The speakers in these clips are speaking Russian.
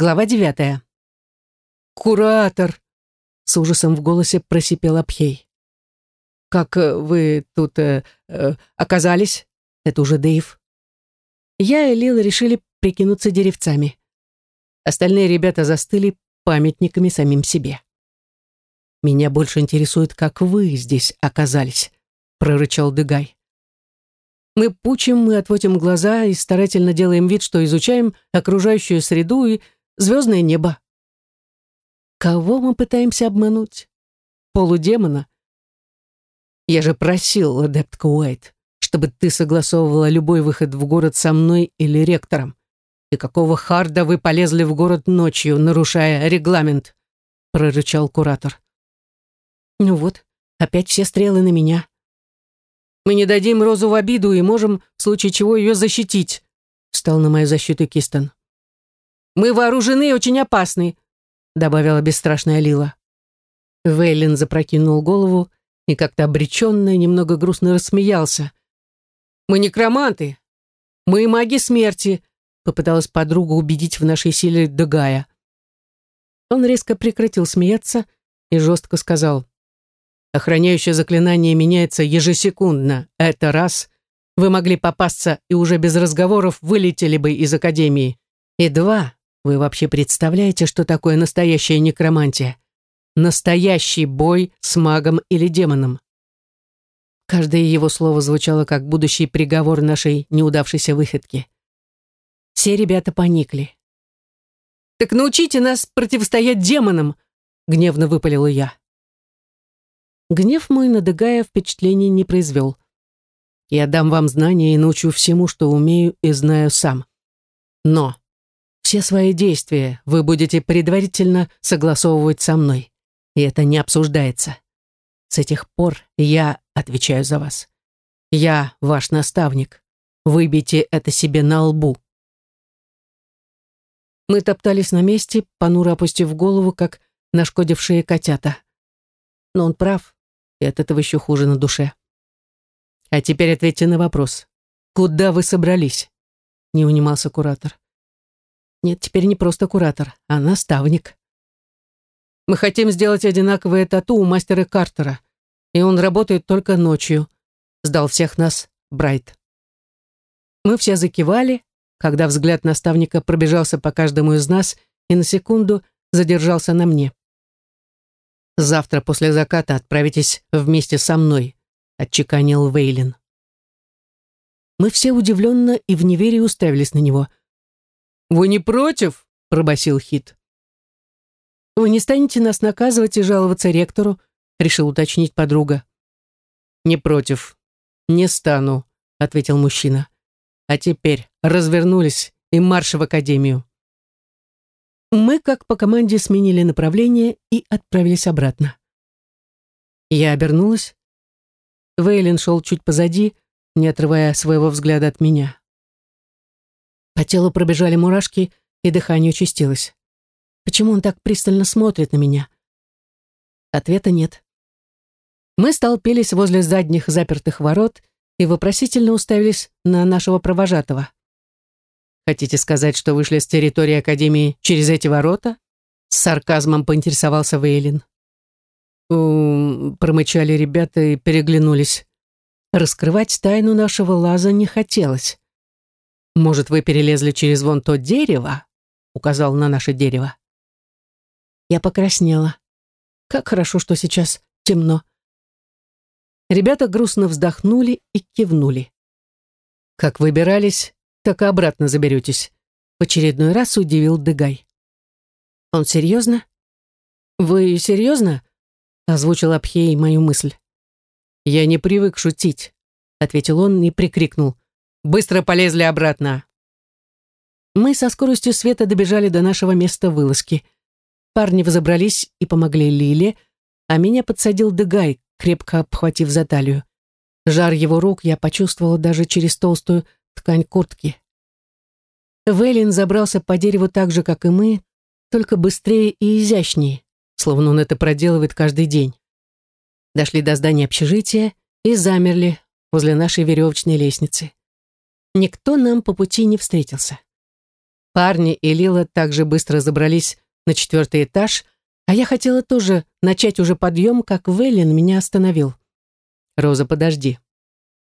Глава девятая. «Куратор!» — с ужасом в голосе просипел Абхей. «Как э, вы тут э, э, оказались?» Это уже Дэйв. Я и Лила решили прикинуться деревцами. Остальные ребята застыли памятниками самим себе. «Меня больше интересует, как вы здесь оказались», — прорычал Дегай. Мы пучим, мы отводим глаза и старательно делаем вид, что изучаем окружающую среду и звездное небо. Кого мы пытаемся обмануть? Полудемона? Я же просил, адептка Уайт, чтобы ты согласовывала любой выход в город со мной или ректором. И какого харда вы полезли в город ночью, нарушая регламент? прорычал куратор. Ну вот, опять все стрелы на меня. Мы не дадим Розу в обиду и можем, в случае чего, ее защитить, встал на мою защиту Кистон. Мы вооружены и очень опасны, добавила бесстрашная Лила. Вейлин запрокинул голову и как-то обреченно немного грустно рассмеялся. «Мы некроманты. Мы маги смерти», попыталась подруга убедить в нашей силе Дагая. Он резко прекратил смеяться и жестко сказал. «Охраняющее заклинание меняется ежесекундно. Это раз. Вы могли попасться и уже без разговоров вылетели бы из Академии. И два. Вы вообще представляете, что такое настоящая некромантия? Настоящий бой с магом или демоном. Каждое его слово звучало как будущий приговор нашей неудавшейся выходки. Все ребята поникли. «Так научите нас противостоять демонам!» — гневно выпалила я. Гнев мой на впечатлений не произвел. Я дам вам знания и научу всему, что умею и знаю сам. Но все свои действия вы будете предварительно согласовывать со мной. И это не обсуждается. С этих пор я отвечаю за вас. Я ваш наставник. Выбейте это себе на лбу. Мы топтались на месте, понуро опустив голову, как нашкодившие котята. Но он прав, и от этого еще хуже на душе. А теперь ответьте на вопрос. Куда вы собрались? Не унимался куратор. Нет, теперь не просто куратор, а наставник. Мы хотим сделать одинаковое тату у мастера Картера, и он работает только ночью. Сдал всех нас Брайт. Мы все закивали, когда взгляд наставника пробежался по каждому из нас и на секунду задержался на мне. «Завтра после заката отправитесь вместе со мной», — отчеканил Вейлин. Мы все удивленно и в неверии уставились на него. «Вы не против?» — пробасил Хит. «Вы не станете нас наказывать и жаловаться ректору?» — решил уточнить подруга. «Не против. Не стану», — ответил мужчина. «А теперь развернулись и марш в академию». Мы, как по команде, сменили направление и отправились обратно. Я обернулась. Вейлин шел чуть позади, не отрывая своего взгляда от меня. По телу пробежали мурашки, и дыхание участилось. Почему он так пристально смотрит на меня? Ответа нет. Мы столпились возле задних запертых ворот и вопросительно уставились на нашего провожатого. «Хотите сказать, что вышли с территории Академии через эти ворота?» С сарказмом поинтересовался Вейлин. «У-м-м», промычали ребята и переглянулись. Раскрывать тайну нашего лаза не хотелось. «Может, вы перелезли через вон то дерево?» указал на наше дерево. Я покраснела. Как хорошо, что сейчас темно. Ребята грустно вздохнули и кивнули. Как выбирались, так и обратно заберетесь. В очередной раз удивил Дегай. Он серьезно? Вы серьезно? Озвучил Абхей мою мысль. Я не привык шутить, ответил он и прикрикнул. Быстро полезли обратно. Мы со скоростью света добежали до нашего места вылазки. Парни взобрались и помогли Лиле, а меня подсадил Дегай, крепко обхватив за талию. Жар его рук я почувствовала даже через толстую ткань куртки. Вейлин забрался по дереву так же, как и мы, только быстрее и изящнее, словно он это проделывает каждый день. Дошли до здания общежития и замерли возле нашей веревочной лестницы. Никто нам по пути не встретился. Парни и Лила также быстро забрались на четвертый этаж, а я хотела тоже начать уже подъем, как Веллин меня остановил. «Роза, подожди.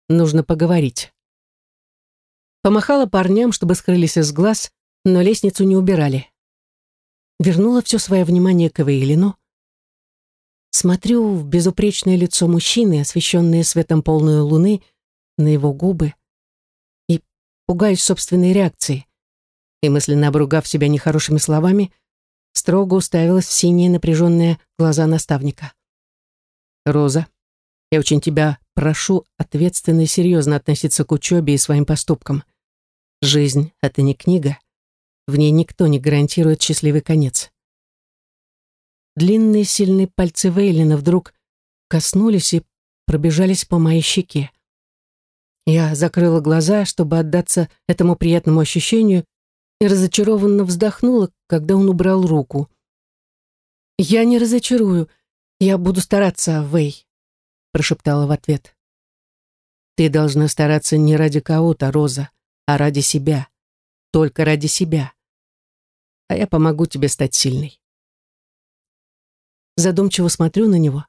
Нужно поговорить». Помахала парням, чтобы скрылись из глаз, но лестницу не убирали. Вернула все свое внимание к Эвейлину. Смотрю в безупречное лицо мужчины, освещенное светом полной луны, на его губы, пугаюсь собственной реакции. И мысленно обругав себя нехорошими словами, строго уставилась в синие напряженные глаза наставника. «Роза, я очень тебя прошу ответственно и серьезно относиться к учебе и своим поступкам. Жизнь — это не книга. В ней никто не гарантирует счастливый конец. Длинные сильные пальцы Вейлина вдруг коснулись и пробежались по моей щеке. Я закрыла глаза, чтобы отдаться этому приятному ощущению, и разочарованно вздохнула, когда он убрал руку. «Я не разочарую. Я буду стараться, Вэй», — прошептала в ответ. «Ты должна стараться не ради кого-то, Роза, а ради себя. Только ради себя. А я помогу тебе стать сильной». Задумчиво смотрю на него.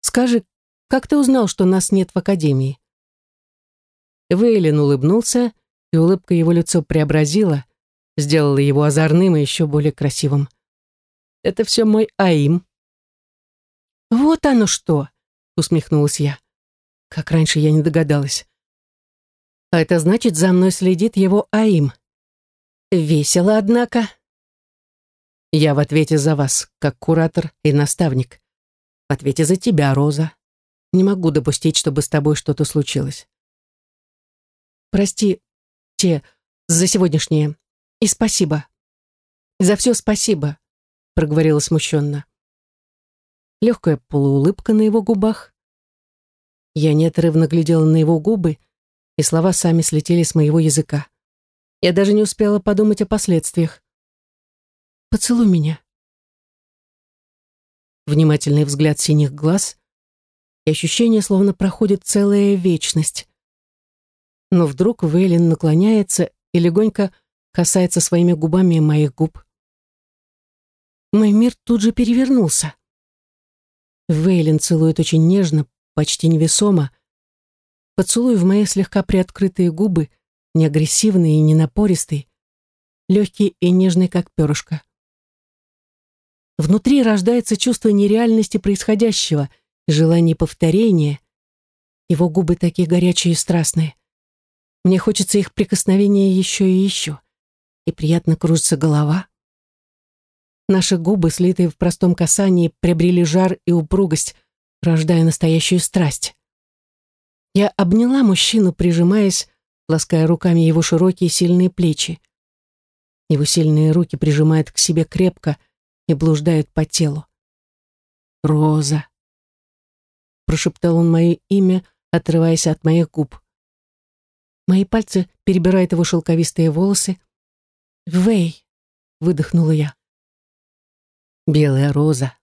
«Скажи, как ты узнал, что нас нет в академии?» Вейлин улыбнулся, и улыбка его лицо преобразила, сделала его озорным и еще более красивым. «Это все мой Аим». «Вот оно что!» — усмехнулась я. Как раньше я не догадалась. А это значит, за мной следит его Аим. Весело, однако. Я в ответе за вас, как куратор и наставник. В ответе за тебя, Роза. Не могу допустить, чтобы с тобой что-то случилось. Прости, Те, за сегодняшнее. И спасибо. За все спасибо, проговорила смущенно. Легкая полуулыбка на его губах. Я неотрывно глядела на его губы, и слова сами слетели с моего языка. Я даже не успела подумать о последствиях. «Поцелуй меня». Внимательный взгляд синих глаз и ощущение, словно проходит целая вечность но вдруг Вейлин наклоняется и легонько касается своими губами моих губ. Мой мир тут же перевернулся. Вейлин целует очень нежно, почти невесомо. Поцелуй в мои слегка приоткрытые губы, не агрессивный и не напористый, легкий и нежный, как перышко. Внутри рождается чувство нереальности происходящего желание повторения. Его губы такие горячие и страстные. Мне хочется их прикосновения еще и еще. И приятно кружится голова. Наши губы, слитые в простом касании, приобрели жар и упругость, рождая настоящую страсть. Я обняла мужчину, прижимаясь, лаская руками его широкие сильные плечи. Его сильные руки прижимают к себе крепко и блуждают по телу. «Роза», — прошептал он мое имя, отрываясь от моих губ. Мои пальцы перебирают его шелковистые волосы. «Вэй!» — выдохнула я. «Белая роза.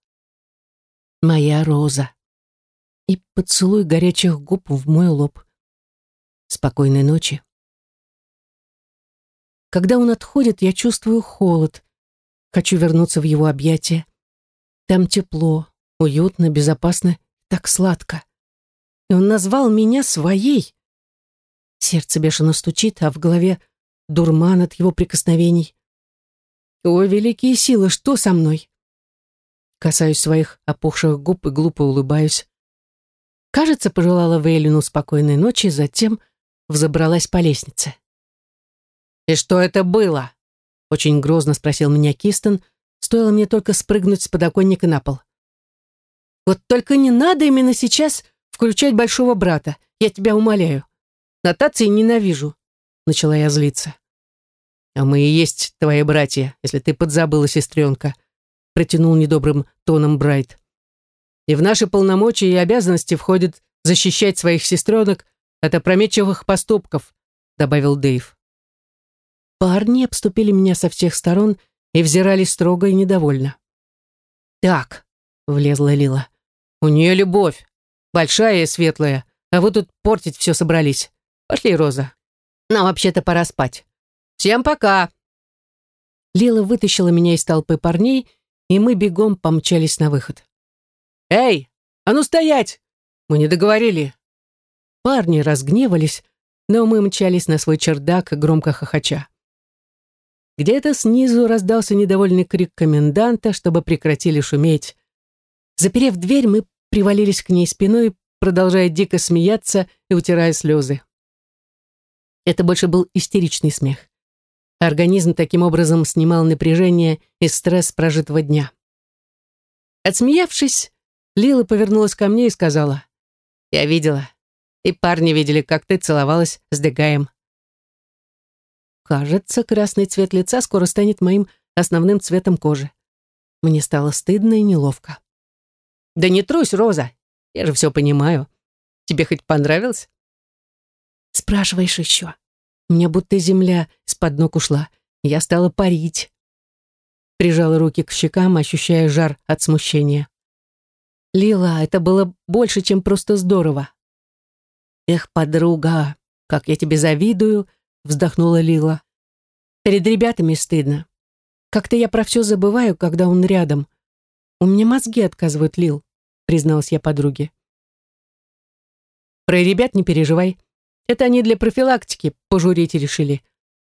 Моя роза». И поцелуй горячих губ в мой лоб. Спокойной ночи. Когда он отходит, я чувствую холод. Хочу вернуться в его объятия. Там тепло, уютно, безопасно, так сладко. И он назвал меня своей. Сердце бешено стучит, а в голове дурман от его прикосновений. О, великие силы, что со мной? Касаюсь своих опухших губ и глупо улыбаюсь. Кажется, пожелала Вейлину спокойной ночи, затем взобралась по лестнице. «И что это было?» Очень грозно спросил меня Кистон, стоило мне только спрыгнуть с подоконника на пол. «Вот только не надо именно сейчас включать большого брата, я тебя умоляю. Нотации ненавижу», — начала я злиться. «А мы и есть твои братья, если ты подзабыла, сестренка», — протянул недобрым тоном Брайт. «И в наши полномочия и обязанности входит защищать своих сестренок от опрометчивых поступков», — добавил Дэйв. Парни обступили меня со всех сторон и взирали строго и недовольно. «Так», — влезла Лила, — «у нее любовь, большая и светлая, а вы тут портить все собрались. Пошли, Роза. Нам вообще-то пора спать. Всем пока. Лила вытащила меня из толпы парней, и мы бегом помчались на выход. «Эй, а ну стоять! Мы не договорили!» Парни разгневались, но мы мчались на свой чердак, громко хохоча. Где-то снизу раздался недовольный крик коменданта, чтобы прекратили шуметь. Заперев дверь, мы привалились к ней спиной, продолжая дико смеяться и утирая слезы. Это больше был истеричный смех. Организм таким образом снимал напряжение и стресс прожитого дня. Отсмеявшись, Лила повернулась ко мне и сказала, «Я видела, и парни видели, как ты целовалась с Дегаем». Кажется, красный цвет лица скоро станет моим основным цветом кожи. Мне стало стыдно и неловко. «Да не трусь, Роза, я же все понимаю. Тебе хоть понравилось?» «Спрашиваешь еще?» Меня будто земля с-под ног ушла. Я стала парить. Прижала руки к щекам, ощущая жар от смущения. Лила, это было больше, чем просто здорово. Эх, подруга, как я тебе завидую, вздохнула Лила. Перед ребятами стыдно. Как-то я про все забываю, когда он рядом. У меня мозги отказывают, Лил, призналась я подруге. Про ребят не переживай. Это они для профилактики пожурить решили,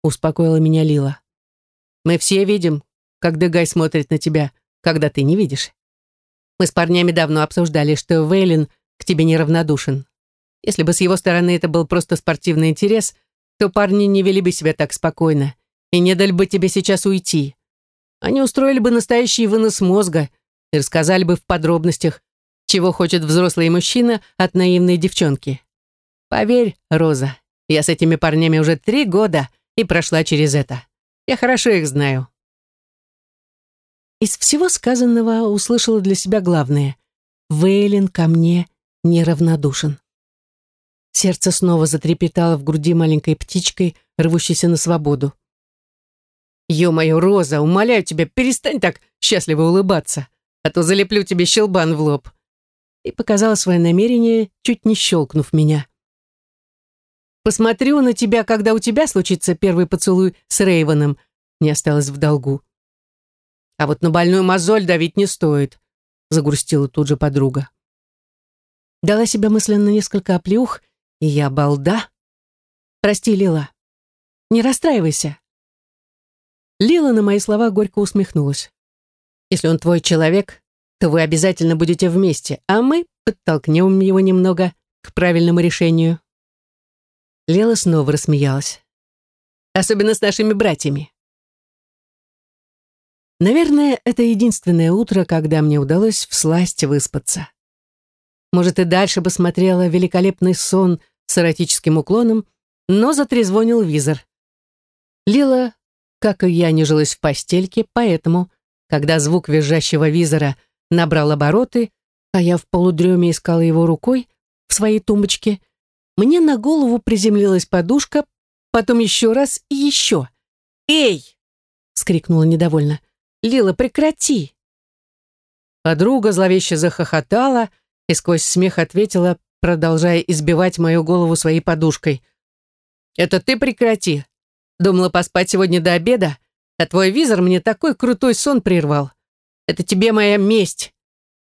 успокоила меня Лила. Мы все видим, как Дегай смотрит на тебя, когда ты не видишь. Мы с парнями давно обсуждали, что Вейлин к тебе неравнодушен. Если бы с его стороны это был просто спортивный интерес, то парни не вели бы себя так спокойно и не дали бы тебе сейчас уйти. Они устроили бы настоящий вынос мозга и рассказали бы в подробностях, чего хочет взрослый мужчина от наивной девчонки. Поверь, Роза, я с этими парнями уже три года и прошла через это. Я хорошо их знаю. Из всего сказанного услышала для себя главное. Вейлин ко мне неравнодушен. Сердце снова затрепетало в груди маленькой птичкой, рвущейся на свободу. «Ё-моё, Роза, умоляю тебя, перестань так счастливо улыбаться, а то залеплю тебе щелбан в лоб». И показала свое намерение, чуть не щелкнув меня. Посмотрю на тебя, когда у тебя случится первый поцелуй с Рейвоном. Не осталось в долгу. А вот на больную мозоль давить не стоит, загрустила тут же подруга. Дала себя мысленно несколько оплеух, и я балда. Прости, Лила. Не расстраивайся. Лила на мои слова горько усмехнулась. Если он твой человек, то вы обязательно будете вместе, а мы подтолкнем его немного к правильному решению. Лела снова рассмеялась. «Особенно с нашими братьями». Наверное, это единственное утро, когда мне удалось всласть выспаться. Может, и дальше бы смотрела великолепный сон с эротическим уклоном, но затрезвонил визор. Лила, как и я, не жилась в постельке, поэтому, когда звук визжащего визора набрал обороты, а я в полудреме искала его рукой в своей тумбочке, мне на голову приземлилась подушка, потом еще раз и еще. «Эй!» — скрикнула недовольно. «Лила, прекрати!» Подруга зловеще захохотала и сквозь смех ответила, продолжая избивать мою голову своей подушкой. «Это ты прекрати. Думала поспать сегодня до обеда, а твой визор мне такой крутой сон прервал. Это тебе моя месть.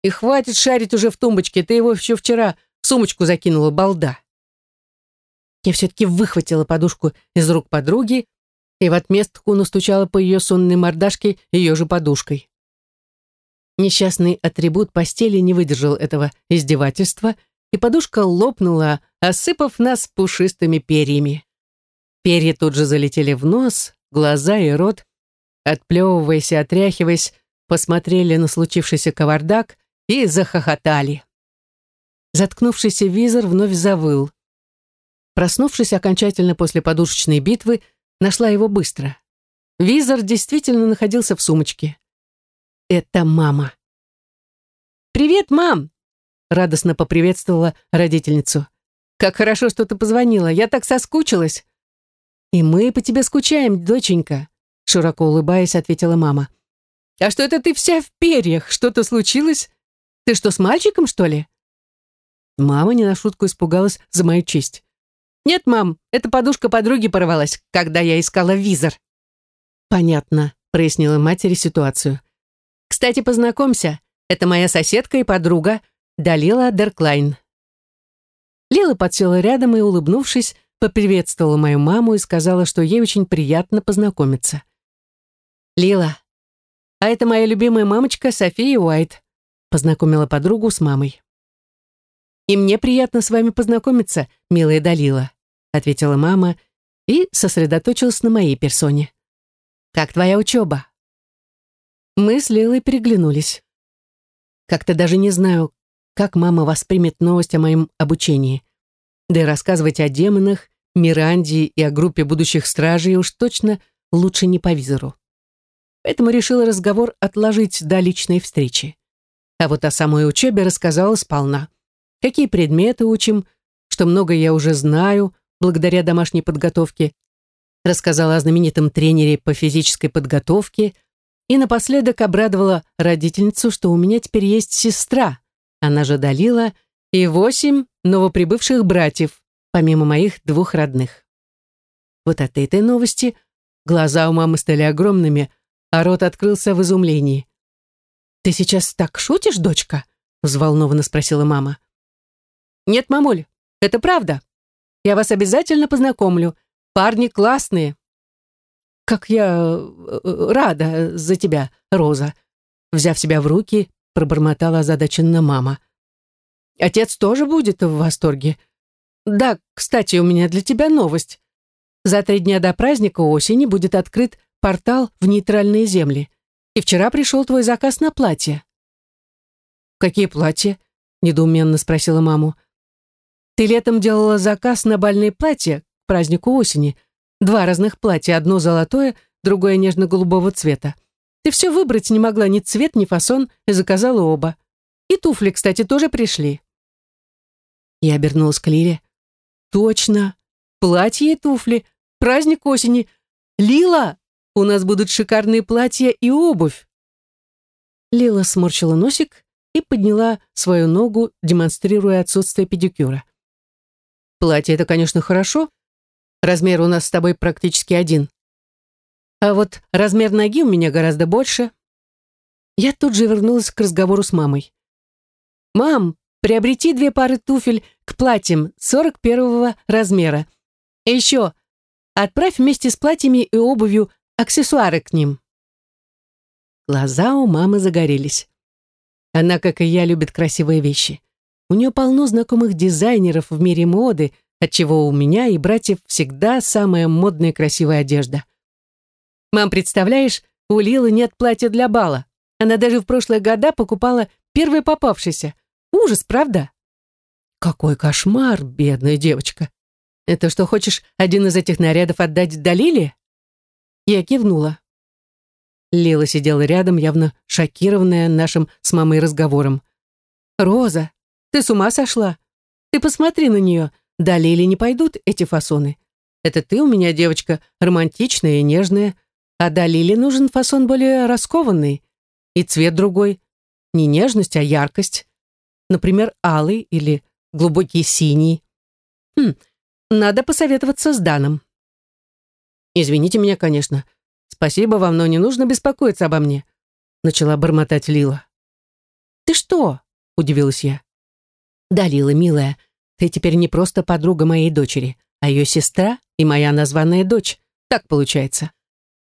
И хватит шарить уже в тумбочке, ты его еще вчера в сумочку закинула, балда». Я все-таки выхватила подушку из рук подруги и в отместку настучала по ее сонной мордашке ее же подушкой. Несчастный атрибут постели не выдержал этого издевательства, и подушка лопнула, осыпав нас пушистыми перьями. Перья тут же залетели в нос, глаза и рот. Отплевываясь и отряхиваясь, посмотрели на случившийся кавардак и захохотали. Заткнувшийся визор вновь завыл. Проснувшись окончательно после подушечной битвы, нашла его быстро. Визор действительно находился в сумочке. Это мама. «Привет, мам!» радостно поприветствовала родительницу. «Как хорошо, что ты позвонила, я так соскучилась!» «И мы по тебе скучаем, доченька», широко улыбаясь, ответила мама. «А что это ты вся в перьях? Что-то случилось? Ты что, с мальчиком, что ли?» Мама не на шутку испугалась за мою честь. «Нет, мам, эта подушка подруги порвалась, когда я искала визор». «Понятно», прояснила матери ситуацию. «Кстати, познакомься, это моя соседка и подруга Далила Дерклайн». Лила подсела рядом и, улыбнувшись, поприветствовала мою маму и сказала, что ей очень приятно познакомиться. «Лила, а это моя любимая мамочка София Уайт», познакомила подругу с мамой. «И мне приятно с вами познакомиться, милая Далила», ответила мама и сосредоточилась на моей персоне. «Как твоя учеба?» Мы с Лилой переглянулись. Как-то даже не знаю, как мама воспримет новость о моем обучении. Да и рассказывать о демонах, Миранде и о группе будущих стражей уж точно лучше не по визору. Поэтому решила разговор отложить до личной встречи. А вот о самой учебе рассказала сполна. Какие предметы учим, что много я уже знаю, благодаря домашней подготовке. Рассказала о знаменитом тренере по физической подготовке и напоследок обрадовала родительницу, что у меня теперь есть сестра, она же Далила, и восемь новоприбывших братьев, помимо моих двух родных. Вот от этой новости глаза у мамы стали огромными, а рот открылся в изумлении. «Ты сейчас так шутишь, дочка?» — взволнованно спросила мама. «Нет, мамуль, это правда. Я вас обязательно познакомлю. Парни классные». «Как я э, рада за тебя, Роза!» Взяв себя в руки, пробормотала озадаченно мама. «Отец тоже будет в восторге. Да, кстати, у меня для тебя новость. За три дня до праздника осени будет открыт портал в нейтральные земли. И вчера пришел твой заказ на платье». «Какие платья?» — недоуменно спросила маму. «Ты летом делала заказ на бальные платья к празднику осени. Два разных платья, одно золотое, другое нежно-голубого цвета. Ты все выбрать не могла, ни цвет, ни фасон, и заказала оба. И туфли, кстати, тоже пришли». Я обернулась к Лиле. «Точно! Платье и туфли! Праздник осени! Лила, у нас будут шикарные платья и обувь!» Лила сморщила носик и подняла свою ногу, демонстрируя отсутствие педикюра. «Платье — это, конечно, хорошо. Размер у нас с тобой практически один. А вот размер ноги у меня гораздо больше». Я тут же вернулась к разговору с мамой. «Мам, приобрети две пары туфель к платьям 41 размера. И еще, отправь вместе с платьями и обувью аксессуары к ним». Глаза у мамы загорелись. Она, как и я, любит красивые вещи. У нее полно знакомых дизайнеров в мире моды, отчего у меня и братьев всегда самая модная красивая одежда. Мам, представляешь, у Лилы нет платья для бала. Она даже в прошлые года покупала первое попавшееся. Ужас, правда? Какой кошмар, бедная девочка. Это что, хочешь один из этих нарядов отдать Далиле? Я кивнула. Лила сидела рядом, явно шокированная нашим с мамой разговором. «Роза, ты с ума сошла? Ты посмотри на нее. Да Лили не пойдут эти фасоны. Это ты у меня девочка романтичная и нежная, а да Лили нужен фасон более раскованный. И цвет другой. Не нежность, а яркость. Например, алый или глубокий синий. Хм, надо посоветоваться с Даном. Извините меня, конечно. Спасибо вам, но не нужно беспокоиться обо мне. Начала бормотать Лила. Ты что? Удивилась я. Да, Лила, милая, ты теперь не просто подруга моей дочери, а ее сестра и моя названная дочь. Так получается.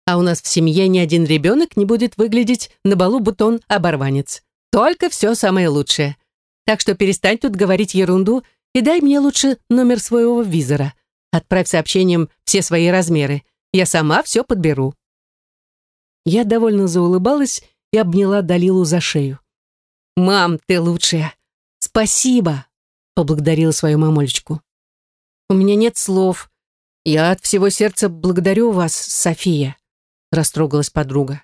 А у нас в семье ни один ребенок не будет выглядеть на балу, будто он оборванец. Только все самое лучшее. Так что перестань тут говорить ерунду и дай мне лучше номер своего визора. Отправь сообщением все свои размеры. Я сама все подберу». Я довольно заулыбалась и обняла Далилу за шею. «Мам, ты лучшая! Спасибо!» — поблагодарила свою мамулечку. «У меня нет слов. Я от всего сердца благодарю вас, София», — растрогалась подруга.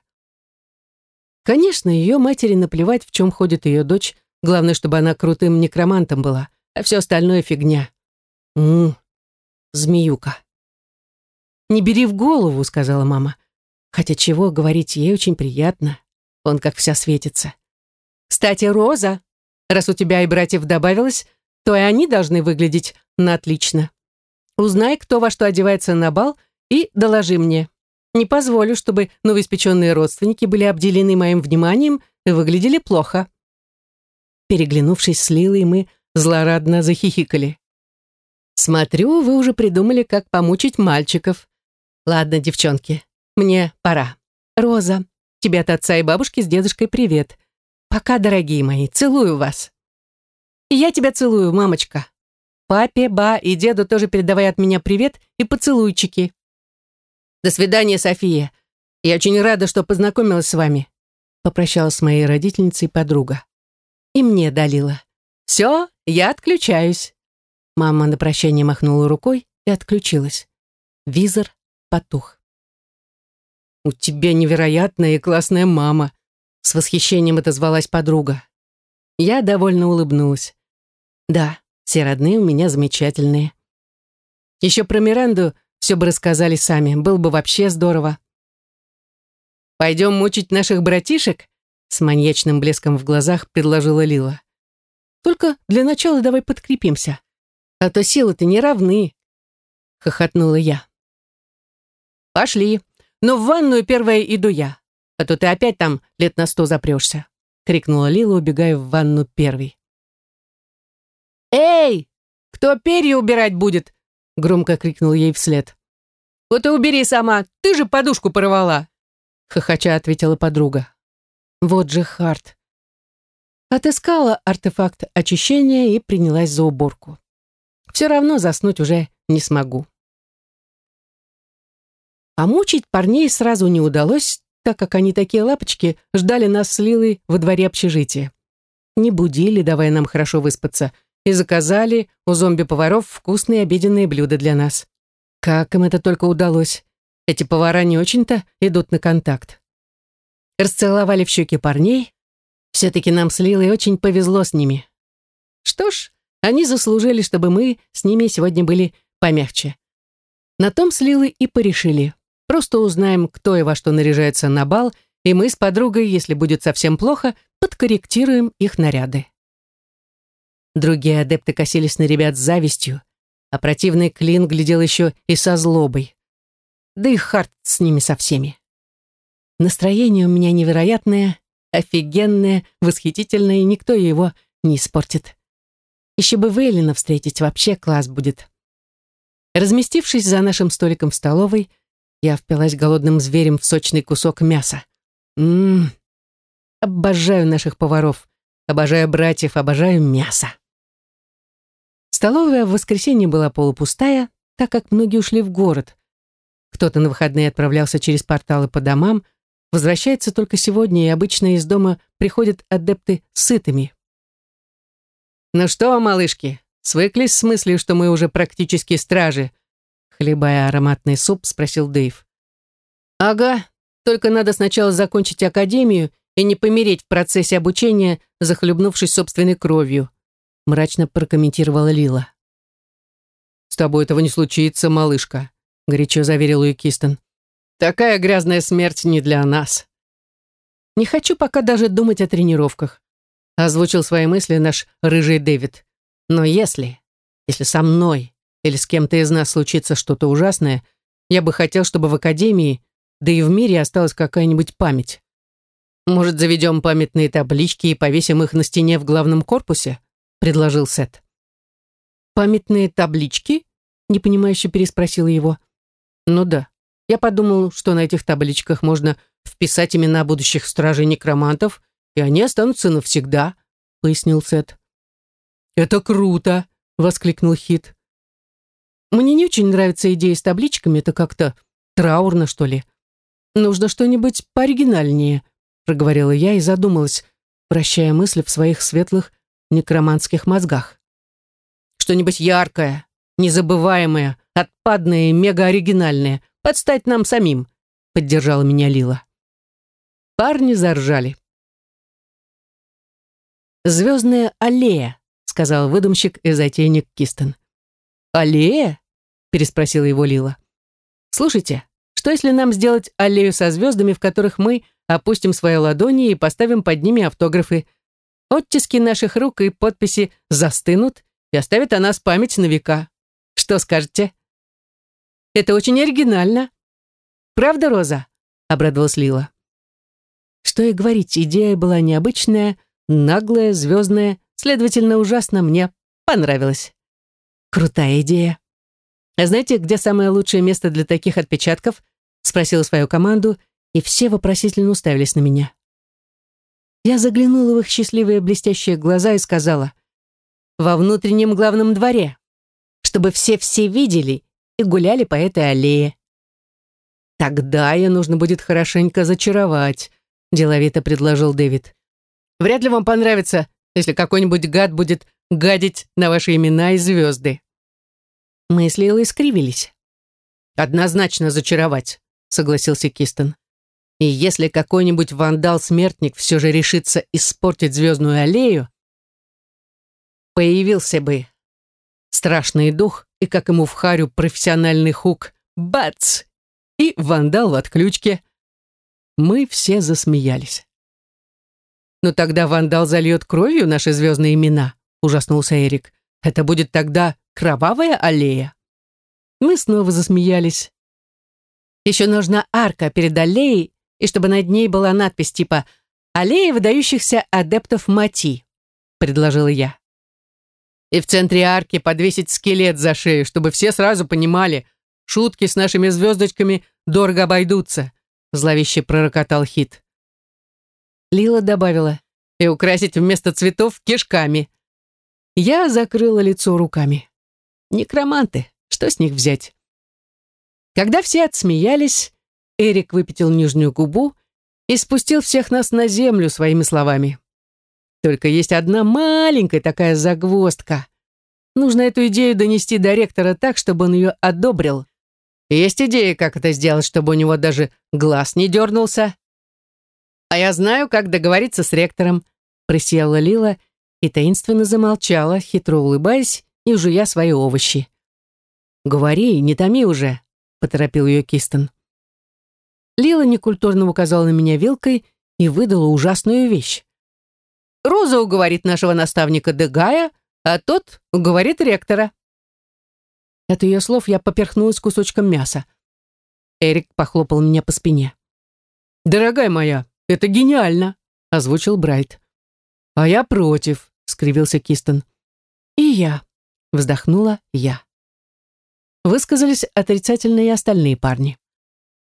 Конечно, ее матери наплевать, в чем ходит ее дочь, Главное, чтобы она крутым некромантом была, а все остальное фигня. Ммм, змеюка. «Не бери в голову», — сказала мама. Хотя чего говорить, ей очень приятно. Он как вся светится. «Кстати, Роза, раз у тебя и братьев добавилось, то и они должны выглядеть на отлично. Узнай, кто во что одевается на бал, и доложи мне. Не позволю, чтобы новоиспеченные родственники были обделены моим вниманием и выглядели плохо». Переглянувшись с Лилой, мы злорадно захихикали. «Смотрю, вы уже придумали, как помучить мальчиков. Ладно, девчонки, мне пора. Роза, тебе от отца и бабушки с дедушкой привет. Пока, дорогие мои, целую вас». «Я тебя целую, мамочка», Папе, ба и деду тоже передавай от меня привет и поцелуйчики. До свидания, София. Я очень рада, что познакомилась с вами. Попрощалась с моей родительницей подруга. И мне долила. Все, я отключаюсь. Мама на прощание махнула рукой и отключилась. Визор потух. «У тебя невероятная и классная мама», с восхищением отозвалась подруга. Я довольно улыбнулась. «Да, все родные у меня замечательные. Еще про Миранду все бы рассказали сами, было бы вообще здорово. «Пойдем мучить наших братишек?» С маньячным блеском в глазах предложила Лила. «Только для начала давай подкрепимся. А то силы-то не равны», — хохотнула я. «Пошли. Но в ванную первая иду я, а то ты опять там лет на сто запрешься», — крикнула Лила, убегая в ванну первой. «Эй, кто перья убирать будет?» Громко крикнул ей вслед. «Вот и убери сама, ты же подушку порвала!» Хохоча ответила подруга. Вот же Харт. Отыскала артефакт очищения и принялась за уборку. Все равно заснуть уже не смогу. А мучить парней сразу не удалось, так как они такие лапочки ждали нас с Лилой во дворе общежития. Не будили, давая нам хорошо выспаться — и заказали у зомби-поваров вкусные обеденные блюда для нас. Как им это только удалось. Эти повара не очень-то идут на контакт. Расцеловали в щеки парней. Все-таки нам с Лилой очень повезло с ними. Что ж, они заслужили, чтобы мы с ними сегодня были помягче. На том с Лилой и порешили. Просто узнаем, кто и во что наряжается на бал, и мы с подругой, если будет совсем плохо, подкорректируем их наряды. Другие адепты косились на ребят с завистью, а противный клин глядел еще и со злобой. Да и Харт с ними со всеми. Настроение у меня невероятное, офигенное, восхитительное, и никто его не испортит. Еще бы Вейлина встретить, вообще класс будет. Разместившись за нашим столиком в столовой, я впилась голодным зверем в сочный кусок мяса. Ммм, обожаю наших поваров, обожаю братьев, обожаю мясо. Столовая в воскресенье была полупустая, так как многие ушли в город. Кто-то на выходные отправлялся через порталы по домам, возвращается только сегодня, и обычно из дома приходят адепты сытыми. «Ну что, малышки, свыклись с мыслью, что мы уже практически стражи?» Хлебая ароматный суп, спросил Дэйв. «Ага, только надо сначала закончить академию и не помереть в процессе обучения, захлебнувшись собственной кровью», мрачно прокомментировала Лила. «С тобой этого не случится, малышка», горячо заверил ее Кистон. «Такая грязная смерть не для нас». «Не хочу пока даже думать о тренировках», озвучил свои мысли наш рыжий Дэвид. «Но если, если со мной или с кем-то из нас случится что-то ужасное, я бы хотел, чтобы в академии, да и в мире осталась какая-нибудь память. Может, заведем памятные таблички и повесим их на стене в главном корпусе? — предложил Сет. «Памятные таблички?» — непонимающе переспросила его. «Ну да. Я подумал, что на этих табличках можно вписать имена будущих стражей-некромантов, и они останутся навсегда», — пояснил Сет. «Это круто!» — воскликнул Хит. «Мне не очень нравится идея с табличками, это как-то траурно, что ли. Нужно что-нибудь пооригинальнее», — проговорила я и задумалась, вращая мысли в своих светлых некроманских мозгах. Что-нибудь яркое, незабываемое, отпадное и мегаоригинальное, подстать нам самим, поддержала меня Лила. Парни заржали. «Звездная аллея», — сказал выдумщик и затейник Кистон. «Аллея?» — переспросила его Лила. «Слушайте, что если нам сделать аллею со звездами, в которых мы опустим свои ладони и поставим под ними автографы Оттиски наших рук и подписи застынут и оставят о нас память на века. Что скажете? Это очень оригинально. Правда, Роза?» — обрадовалась Лила. Что и говорить, идея была необычная, наглая, звездная, следовательно, ужасно мне понравилась. Крутая идея. А знаете, где самое лучшее место для таких отпечатков? Спросила свою команду, и все вопросительно уставились на меня. Я заглянула в их счастливые блестящие глаза и сказала, «Во внутреннем главном дворе, чтобы все-все видели и гуляли по этой аллее». «Тогда ее нужно будет хорошенько зачаровать», — деловито предложил Дэвид. «Вряд ли вам понравится, если какой-нибудь гад будет гадить на ваши имена и звезды». Мы с Лилой скривились. «Однозначно зачаровать», — согласился Кистон. И если какой-нибудь вандал-смертник все же решится испортить звездную аллею, появился бы страшный дух, и как ему в харю профессиональный хук «Бац!» и вандал в отключке. Мы все засмеялись. «Но тогда вандал зальет кровью наши звездные имена», — ужаснулся Эрик. «Это будет тогда кровавая аллея». Мы снова засмеялись. «Еще нужна арка перед аллеей и чтобы над ней была надпись типа «Аллея выдающихся адептов Мати», — предложила я. И в центре арки подвесить скелет за шею, чтобы все сразу понимали, шутки с нашими звездочками дорого обойдутся, зловеще пророкотал Хит. Лила добавила, и украсить вместо цветов кишками. Я закрыла лицо руками. Некроманты, что с них взять? Когда все отсмеялись, Эрик выпятил нижнюю губу и спустил всех нас на землю своими словами. Только есть одна маленькая такая загвоздка. Нужно эту идею донести до ректора так, чтобы он ее одобрил. Есть идея, как это сделать, чтобы у него даже глаз не дернулся. А я знаю, как договориться с ректором, присела Лила и таинственно замолчала, хитро улыбаясь и жуя свои овощи. «Говори, не томи уже», — поторопил ее Кистон. Лила некультурно указала на меня вилкой и выдала ужасную вещь. Роза уговорит нашего наставника Дегая, а тот уговорит ректора. От ее слов я поперхнулась кусочком мяса. Эрик похлопал меня по спине. «Дорогая моя, это гениально!» — озвучил Брайт. «А я против», — скривился Кистон. «И я», — вздохнула я. Высказались отрицательно и остальные парни.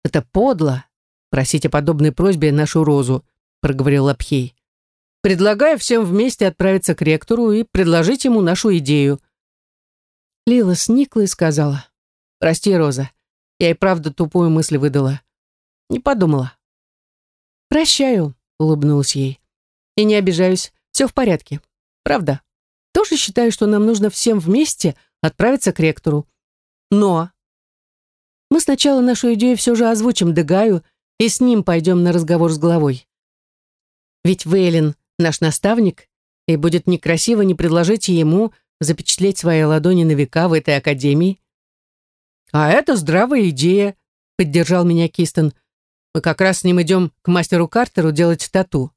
«Это подло, просить о подобной просьбе нашу Розу», проговорил Лапхей. «Предлагаю всем вместе отправиться к ректору и предложить ему нашу идею». Лила сникла и сказала. «Прости, Роза, я и правда тупую мысль выдала. Не подумала». «Прощаю», — улыбнулась ей. «И не обижаюсь, все в порядке. Правда. Тоже считаю, что нам нужно всем вместе отправиться к ректору. Но мы сначала нашу идею все же озвучим Дегаю и с ним пойдем на разговор с главой. Ведь Вейлин наш наставник, и будет некрасиво не предложить ему запечатлеть свои ладони на века в этой академии. «А это здравая идея», — поддержал меня Кистон. «Мы как раз с ним идем к мастеру Картеру делать тату».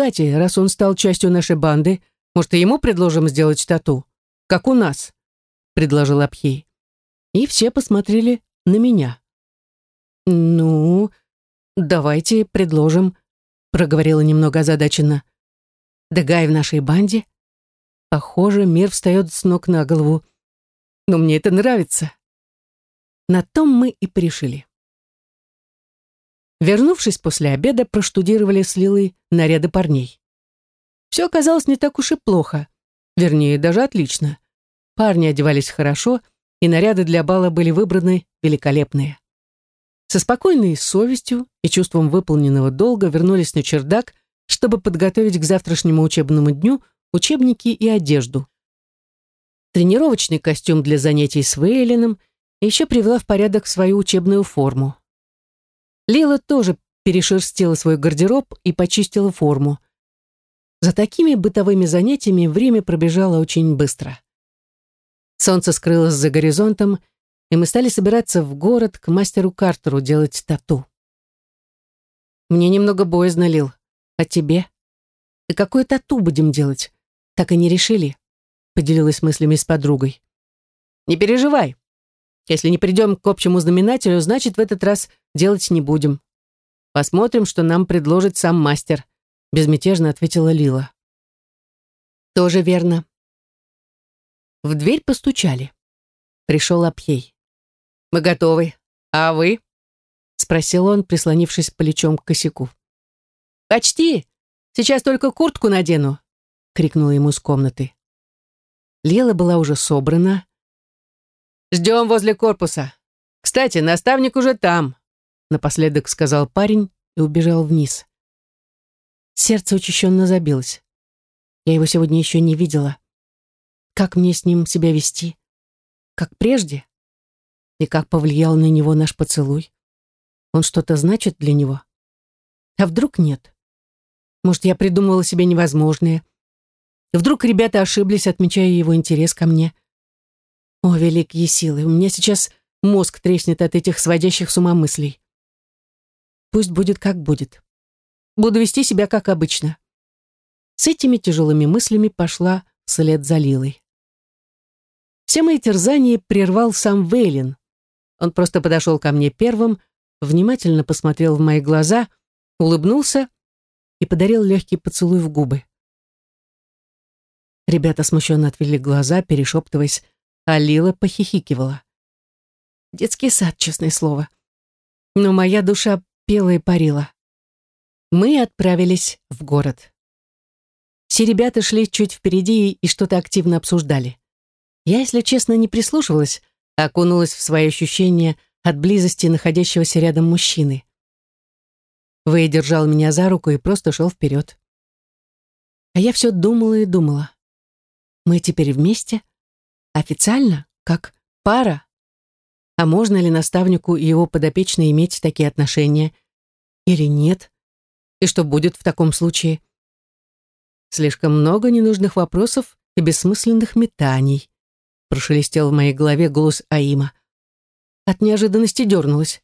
«Кстати, раз он стал частью нашей банды, может, и ему предложим сделать тату? Как у нас?» — предложил Абхей и все посмотрели на меня. «Ну, давайте предложим», — проговорила немного озадаченно. «Дагай в нашей банде? Похоже, мир встает с ног на голову. Но мне это нравится». На том мы и пришли. Вернувшись после обеда, проштудировали с Лилой наряды парней. Все оказалось не так уж и плохо. Вернее, даже отлично. Парни одевались хорошо, и наряды для бала были выбраны великолепные. Со спокойной совестью и чувством выполненного долга вернулись на чердак, чтобы подготовить к завтрашнему учебному дню учебники и одежду. Тренировочный костюм для занятий с Вейлином еще привела в порядок свою учебную форму. Лила тоже перешерстила свой гардероб и почистила форму. За такими бытовыми занятиями время пробежало очень быстро. Солнце скрылось за горизонтом, и мы стали собираться в город к мастеру Картеру делать тату. Мне немного боязно, Лил. А тебе? И какое тату будем делать? Так и не решили. Поделилась мыслями с подругой. Не переживай. Если не придем к общему знаменателю, значит, в этот раз делать не будем. Посмотрим, что нам предложит сам мастер», — безмятежно ответила Лила. «Тоже верно». В дверь постучали. Пришел Апьей. «Мы готовы. А вы?» — спросил он, прислонившись плечом к косяку. «Почти. Сейчас только куртку надену», — крикнула ему из комнаты. Лила была уже собрана. «Ждем возле корпуса. Кстати, наставник уже там», — напоследок сказал парень и убежал вниз. Сердце учащенно забилось. Я его сегодня еще не видела. Как мне с ним себя вести? Как прежде? И как повлиял на него наш поцелуй? Он что-то значит для него? А вдруг нет? Может, я придумывала себе невозможное? Вдруг ребята ошиблись, отмечая его интерес ко мне? О, великие силы, у меня сейчас мозг треснет от этих сводящих с ума мыслей. Пусть будет как будет. Буду вести себя как обычно. С этими тяжелыми мыслями пошла вслед за Лилой. Все мои терзания прервал сам Вейлин. Он просто подошел ко мне первым, внимательно посмотрел в мои глаза, улыбнулся и подарил легкий поцелуй в губы. Ребята смущенно отвели глаза, перешептываясь, а Лила похихикивала. Детский сад, честное слово. Но моя душа пела и парила. Мы отправились в город. Все ребята шли чуть впереди и что-то активно обсуждали. Я, если честно, не прислушивалась, окунулась в свои ощущения от близости находящегося рядом мужчины. Вэй держал меня за руку и просто шел вперед. А я все думала и думала. Мы теперь вместе? Официально? Как пара? А можно ли наставнику и его подопечной иметь такие отношения? Или нет? И что будет в таком случае? Слишком много ненужных вопросов и бессмысленных метаний прошелестел в моей голове голос Аима. От неожиданности дернулась.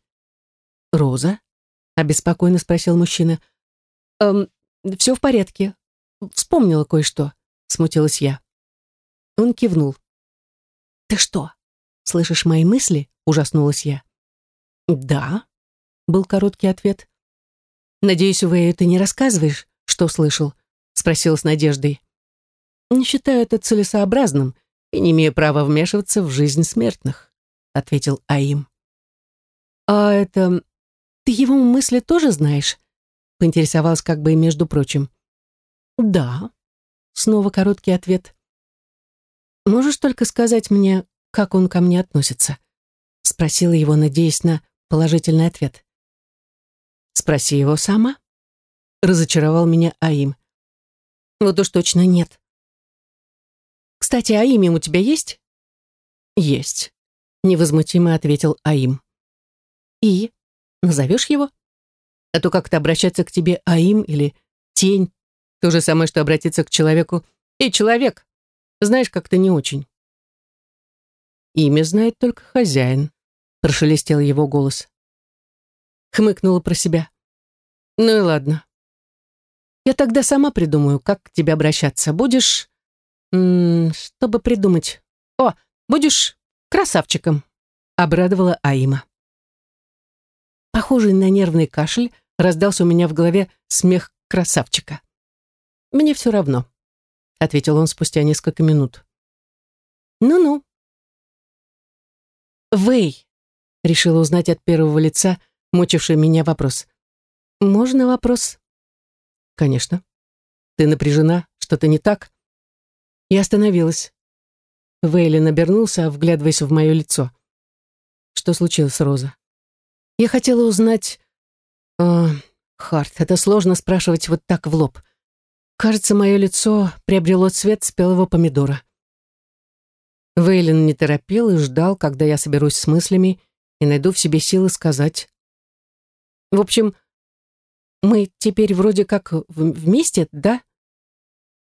«Роза?» — обеспокоенно спросил мужчина. «Эм, все в порядке. Вспомнила кое-что», — смутилась я. Он кивнул. «Ты что, слышишь мои мысли?» — ужаснулась я. «Да», — был короткий ответ. «Надеюсь, вы это не рассказываешь, что слышал?» — спросил с надеждой. «Не считаю это целесообразным», и не имею права вмешиваться в жизнь смертных», — ответил Аим. «А это... ты его мысли тоже знаешь?» — поинтересовалась как бы между прочим. «Да», — снова короткий ответ. «Можешь только сказать мне, как он ко мне относится?» — спросила его, надеясь на положительный ответ. «Спроси его сама», — разочаровал меня Аим. «Вот уж точно нет», кстати, а имя у тебя есть? Есть, невозмутимо ответил Аим. И назовешь его? А то как-то обращаться к тебе Аим или Тень, то же самое, что обратиться к человеку «Эй, человек!» Знаешь, как-то не очень. Имя знает только хозяин, прошелестел его голос. Хмыкнула про себя. Ну и ладно. Я тогда сама придумаю, как к тебе обращаться. Будешь чтобы придумать. О, будешь красавчиком, обрадовала Аима. Похожий на нервный кашель раздался у меня в голове смех красавчика. Мне все равно, ответил он спустя несколько минут. Ну-ну. Вэй, решила узнать от первого лица, мучивший меня вопрос. Можно вопрос? Конечно. Ты напряжена? Что-то не так? Я остановилась. Вейлин обернулся, вглядываясь в мое лицо. Что случилось, Роза? Я хотела узнать... О, Харт, это сложно спрашивать вот так в лоб. Кажется, мое лицо приобрело цвет спелого помидора. Вейлин не торопил и ждал, когда я соберусь с мыслями и найду в себе силы сказать. В общем, мы теперь вроде как вместе, да?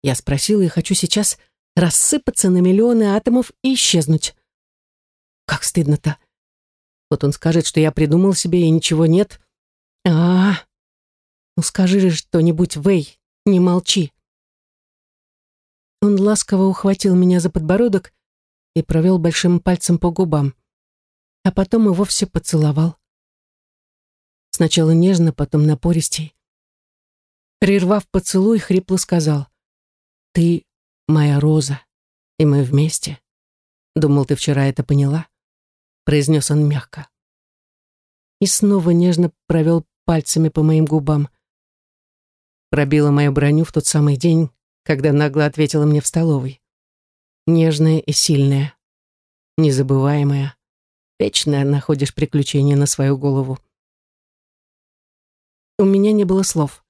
Я спросила и хочу сейчас рассыпаться на миллионы атомов и исчезнуть. Как стыдно-то. Вот он скажет, что я придумал себе и ничего нет. А, -а, -а. ну скажи же что-нибудь, Вэй, не молчи. Он ласково ухватил меня за подбородок и провел большим пальцем по губам. А потом и вовсе поцеловал. Сначала нежно, потом напористей. Прервав поцелуй, хрипло сказал, «Ты моя роза, и мы вместе. Думал, ты вчера это поняла?» произнес он мягко. И снова нежно провел пальцами по моим губам. Пробила мою броню в тот самый день, когда нагло ответила мне в столовой. Нежная и сильная, незабываемая. Вечно находишь приключения на свою голову. У меня не было слов,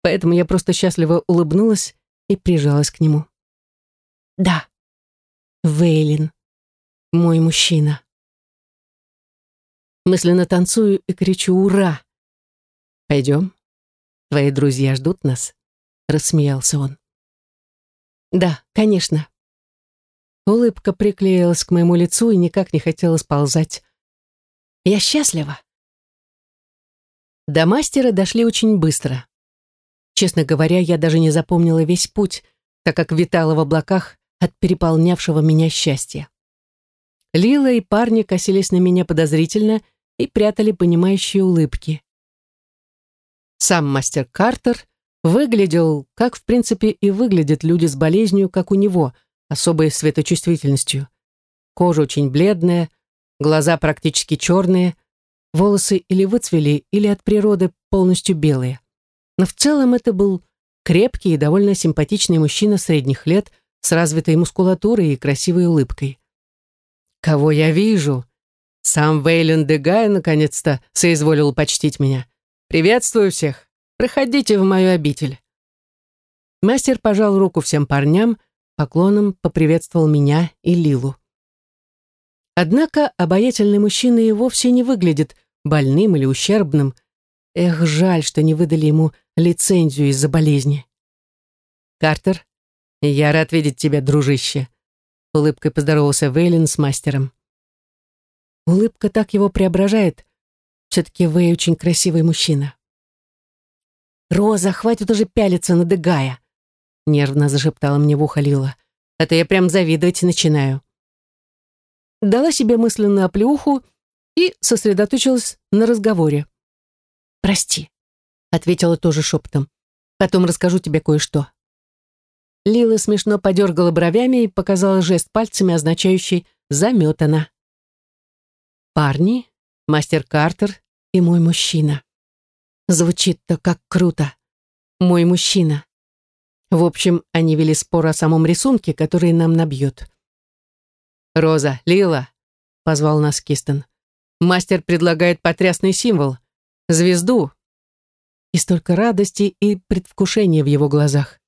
поэтому я просто счастливо улыбнулась и прижалась к нему. Да, Вейлин, мой мужчина. Мысленно танцую и кричу «Ура!» «Пойдем? Твои друзья ждут нас?» — рассмеялся он. «Да, конечно». Улыбка приклеилась к моему лицу и никак не хотела сползать. «Я счастлива». До мастера дошли очень быстро. Честно говоря, я даже не запомнила весь путь, так как витала в облаках от переполнявшего меня счастья. Лила и парни косились на меня подозрительно и прятали понимающие улыбки. Сам мастер Картер выглядел, как в принципе и выглядят люди с болезнью, как у него, особой светочувствительностью. Кожа очень бледная, глаза практически черные, волосы или выцвели, или от природы полностью белые. Но в целом это был крепкий и довольно симпатичный мужчина средних лет с развитой мускулатурой и красивой улыбкой. «Кого я вижу?» Сам Вейлен Дегай наконец-то соизволил почтить меня. «Приветствую всех. Проходите в мою обитель». Мастер пожал руку всем парням, поклоном поприветствовал меня и Лилу. Однако обаятельный мужчина и вовсе не выглядит больным или ущербным. Эх, жаль, что не выдали ему лицензию из-за болезни. «Картер, я рад видеть тебя, дружище», — улыбкой поздоровался Вейлен с мастером. Улыбка так его преображает. Все-таки вы очень красивый мужчина. «Роза, хватит уже пялиться на Дегая!» Нервно зашептала мне в ухо Лила. «Это я прям завидовать начинаю». Дала себе мысленную оплеуху и сосредоточилась на разговоре. «Прости», — ответила тоже шепотом. «Потом расскажу тебе кое-что». Лила смешно подергала бровями и показала жест пальцами, означающий «заметана» парни, мастер Картер и мой мужчина. Звучит-то как круто. Мой мужчина. В общем, они вели спор о самом рисунке, который нам набьют. «Роза, Лила», — позвал нас Кистон. «Мастер предлагает потрясный символ — звезду». И столько радости и предвкушения в его глазах.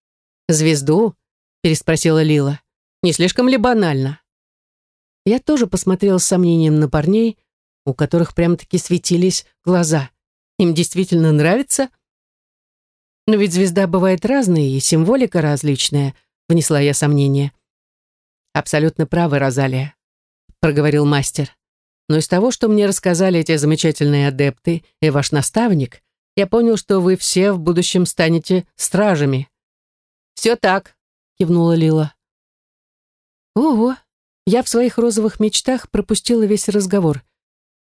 «Звезду?» — переспросила Лила. «Не слишком ли банально?» Я тоже посмотрел с сомнением на парней, у которых прям-таки светились глаза. Им действительно нравится? Но ведь звезда бывает разная, и символика различная, внесла я сомнение. Абсолютно правы, Розалия, проговорил мастер. Но из того, что мне рассказали эти замечательные адепты и ваш наставник, я понял, что вы все в будущем станете стражами. Все так, кивнула Лила. Ого, я в своих розовых мечтах пропустила весь разговор.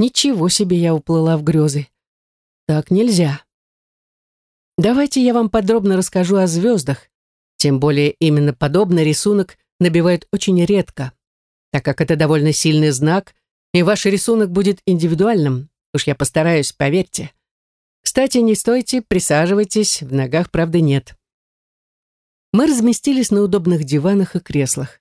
Ничего себе я уплыла в грезы. Так нельзя. Давайте я вам подробно расскажу о звездах. Тем более именно подобный рисунок набивают очень редко, так как это довольно сильный знак, и ваш рисунок будет индивидуальным. Уж я постараюсь, поверьте. Кстати, не стойте, присаживайтесь, в ногах, правда, нет. Мы разместились на удобных диванах и креслах.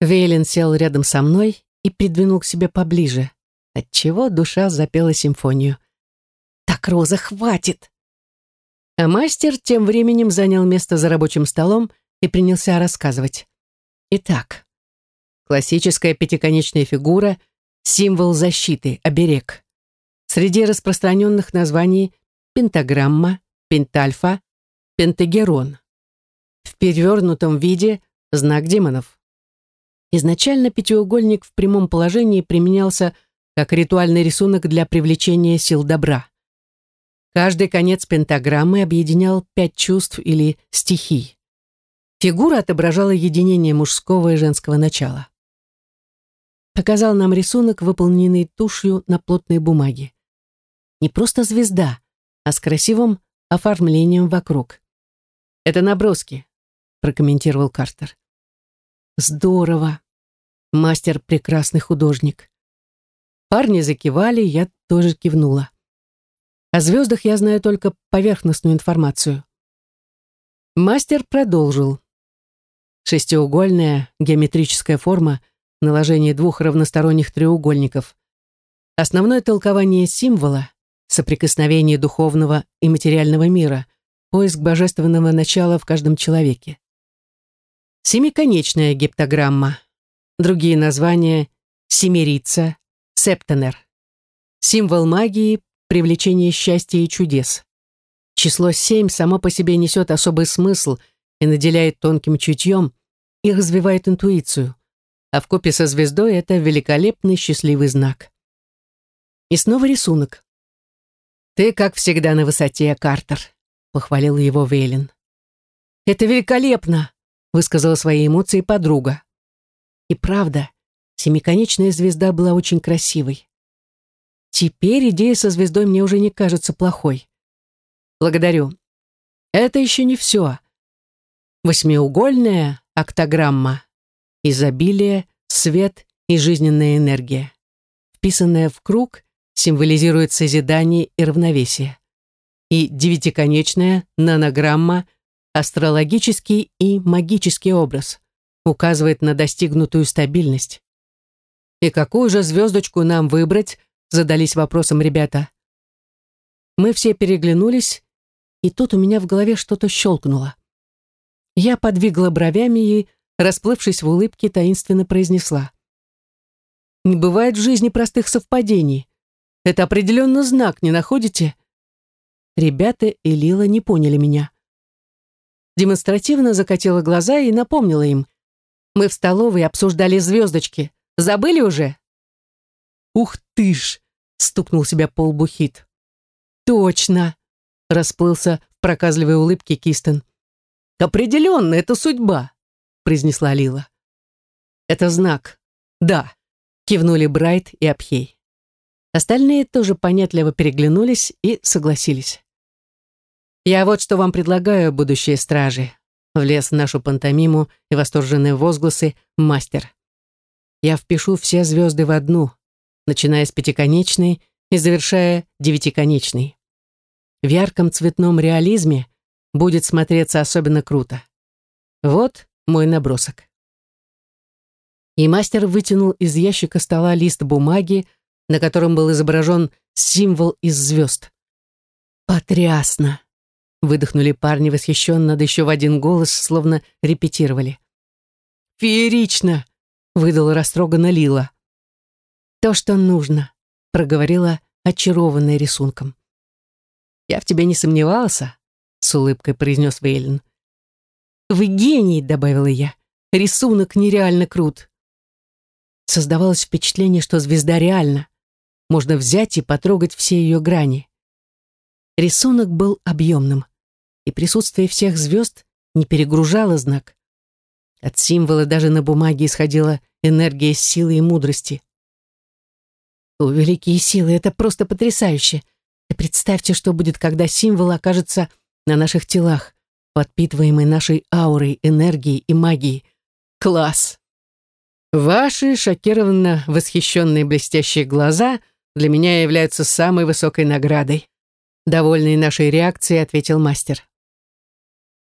Вейлен сел рядом со мной и придвинул к себе поближе, отчего душа запела симфонию. «Так, Роза, хватит!» А мастер тем временем занял место за рабочим столом и принялся рассказывать. Итак, классическая пятиконечная фигура — символ защиты, оберег. Среди распространенных названий пентаграмма, пентальфа, пентагерон. В перевернутом виде — знак демонов. Изначально пятиугольник в прямом положении применялся как ритуальный рисунок для привлечения сил добра. Каждый конец пентаграммы объединял пять чувств или стихий. Фигура отображала единение мужского и женского начала. показал нам рисунок, выполненный тушью на плотной бумаге. Не просто звезда, а с красивым оформлением вокруг. «Это наброски», — прокомментировал Картер. «Здорово. Мастер — прекрасный художник». Парни закивали, я тоже кивнула. О звездах я знаю только поверхностную информацию. Мастер продолжил. Шестиугольная геометрическая форма наложение двух равносторонних треугольников. Основное толкование символа — соприкосновение духовного и материального мира, поиск божественного начала в каждом человеке. Семиконечная гептограмма. Другие названия — семерица, септенер. Символ магии — привлечение счастья и чудес. Число семь само по себе несет особый смысл и наделяет тонким чутьем и развивает интуицию, а в купе со звездой это великолепный счастливый знак. И снова рисунок. «Ты, как всегда, на высоте, Картер», — похвалил его Вейлин. «Это великолепно!» — высказала свои эмоции подруга. И правда, семиконечная звезда была очень красивой. Теперь идея со звездой мне уже не кажется плохой. Благодарю. Это еще не все. Восьмиугольная октограмма. Изобилие, свет и жизненная энергия. Вписанная в круг символизирует созидание и равновесие. И девятиконечная нанограмма – астрологический и магический образ, указывает на достигнутую стабильность. И какую же звездочку нам выбрать, задались вопросом ребята. Мы все переглянулись и тут у меня в голове что-то щелкнуло. Я подвигла бровями и, расплывшись в улыбке, таинственно произнесла. «Не бывает в жизни простых совпадений. Это определенно знак, не находите?» Ребята и Лила не поняли меня. Демонстративно закатила глаза и напомнила им. «Мы в столовой обсуждали звездочки. Забыли уже?» «Ух ты ж!» — стукнул себя по лбу Хит. «Точно!» расплылся в проказливой улыбке Кистен. «Определенно, это судьба», — произнесла Лила. «Это знак. Да», — кивнули Брайт и Абхей. Остальные тоже понятливо переглянулись и согласились. «Я вот что вам предлагаю, будущие стражи», — влез в нашу пантомиму и восторженные возгласы мастер. «Я впишу все звезды в одну, начиная с пятиконечной и завершая девятиконечной в ярком цветном реализме будет смотреться особенно круто. Вот мой набросок. И мастер вытянул из ящика стола лист бумаги, на котором был изображен символ из звезд. «Потрясно!» — выдохнули парни восхищенно, да еще в один голос, словно репетировали. «Феерично!» — выдала растроганно Лила. «То, что нужно», — проговорила, очарованная рисунком. «Я в тебе не сомневался», — с улыбкой произнес Вейлин. «Вы гений», — добавила я. «Рисунок нереально крут». Создавалось впечатление, что звезда реальна. Можно взять и потрогать все ее грани. Рисунок был объемным, и присутствие всех звезд не перегружало знак. От символа даже на бумаге исходила энергия силы и мудрости. О, великие силы, это просто потрясающе! И представьте, что будет, когда символ окажется на наших телах, подпитываемый нашей аурой, энергией и магией. Класс! Ваши шокированно восхищенные блестящие глаза для меня являются самой высокой наградой. Довольный нашей реакцией, ответил мастер.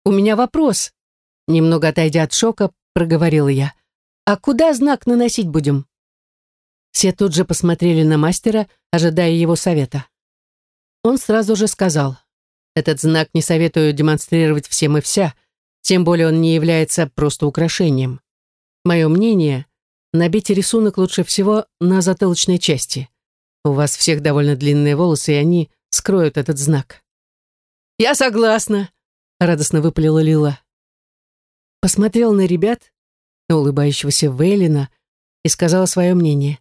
«У меня вопрос», — немного отойдя от шока, проговорила я. «А куда знак наносить будем?» Все тут же посмотрели на мастера, ожидая его совета. Он сразу же сказал, «Этот знак не советую демонстрировать всем и вся, тем более он не является просто украшением. Мое мнение, набить рисунок лучше всего на затылочной части. У вас всех довольно длинные волосы, и они скроют этот знак». «Я согласна», — радостно выпалила Лила. Посмотрел на ребят, на улыбающегося Вейлина, и сказала свое мнение.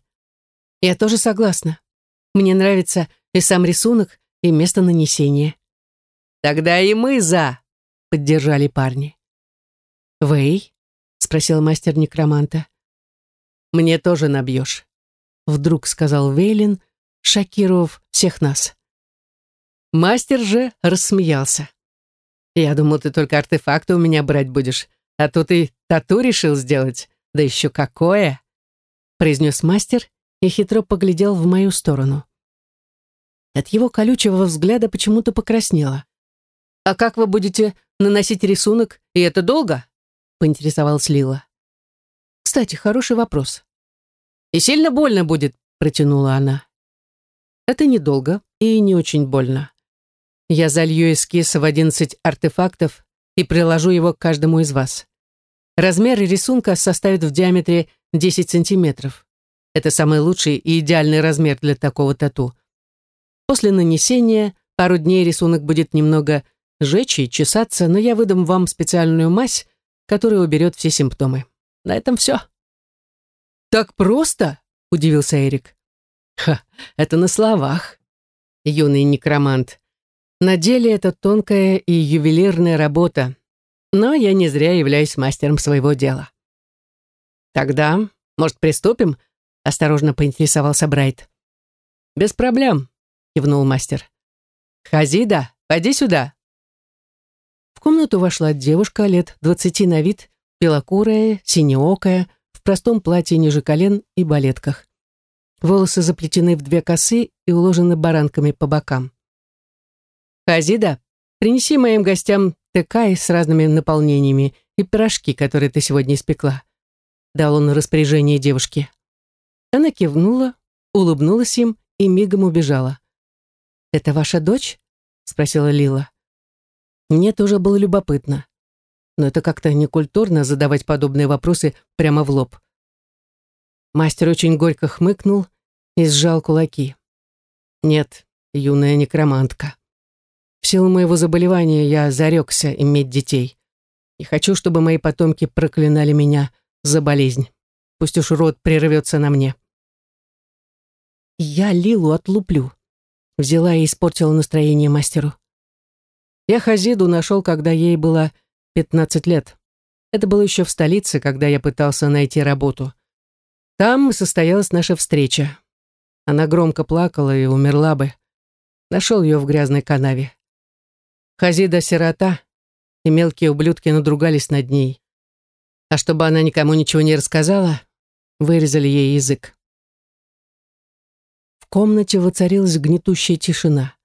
«Я тоже согласна. Мне нравится и сам рисунок, и место нанесения. «Тогда и мы за!» — поддержали парни. «Вэй?» — спросил мастер некроманта. мне тоже набьешь», — вдруг сказал Вейлин, шокировав всех нас. Мастер же рассмеялся. «Я думал, ты только артефакты у меня брать будешь, а тут и тату решил сделать, да еще какое!» произнес мастер и хитро поглядел в мою сторону. От его колючего взгляда почему-то покраснело. «А как вы будете наносить рисунок, и это долго?» поинтересовалась Лила. «Кстати, хороший вопрос». «И сильно больно будет», протянула она. «Это недолго и не очень больно. Я залью эскиз в одиннадцать артефактов и приложу его к каждому из вас. Размер рисунка составит в диаметре 10 сантиметров. Это самый лучший и идеальный размер для такого тату. После нанесения пару дней рисунок будет немного жечь и чесаться, но я выдам вам специальную мазь, которая уберет все симптомы. На этом все. «Так просто?» — удивился Эрик. «Ха, это на словах, юный некромант. На деле это тонкая и ювелирная работа, но я не зря являюсь мастером своего дела». «Тогда может, приступим?» — осторожно поинтересовался Брайт. «Без проблем», — кивнул мастер. «Хазида, пойди сюда». В комнату вошла девушка лет двадцати на вид, белокурая, синеокая, в простом платье ниже колен и балетках. Волосы заплетены в две косы и уложены баранками по бокам. «Хазида, принеси моим гостям текай с разными наполнениями и пирожки, которые ты сегодня испекла дал он распоряжение девушке. Она кивнула, улыбнулась им и мигом убежала. «Это ваша дочь?» — спросила Лила. Мне тоже было любопытно. Но это как-то некультурно задавать подобные вопросы прямо в лоб. Мастер очень горько хмыкнул и сжал кулаки. «Нет, юная некромантка. В силу моего заболевания я зарекся иметь детей. И хочу, чтобы мои потомки проклинали меня за болезнь. Пусть уж рот прервется на мне. Я Лилу отлуплю. Взяла и испортила настроение мастеру. Я Хазиду нашел, когда ей было 15 лет. Это было еще в столице, когда я пытался найти работу. Там состоялась наша встреча. Она громко плакала и умерла бы. Нашел ее в грязной канаве. Хазида сирота, и мелкие ублюдки надругались над ней а чтобы она никому ничего не рассказала, вырезали ей язык. В комнате воцарилась гнетущая тишина.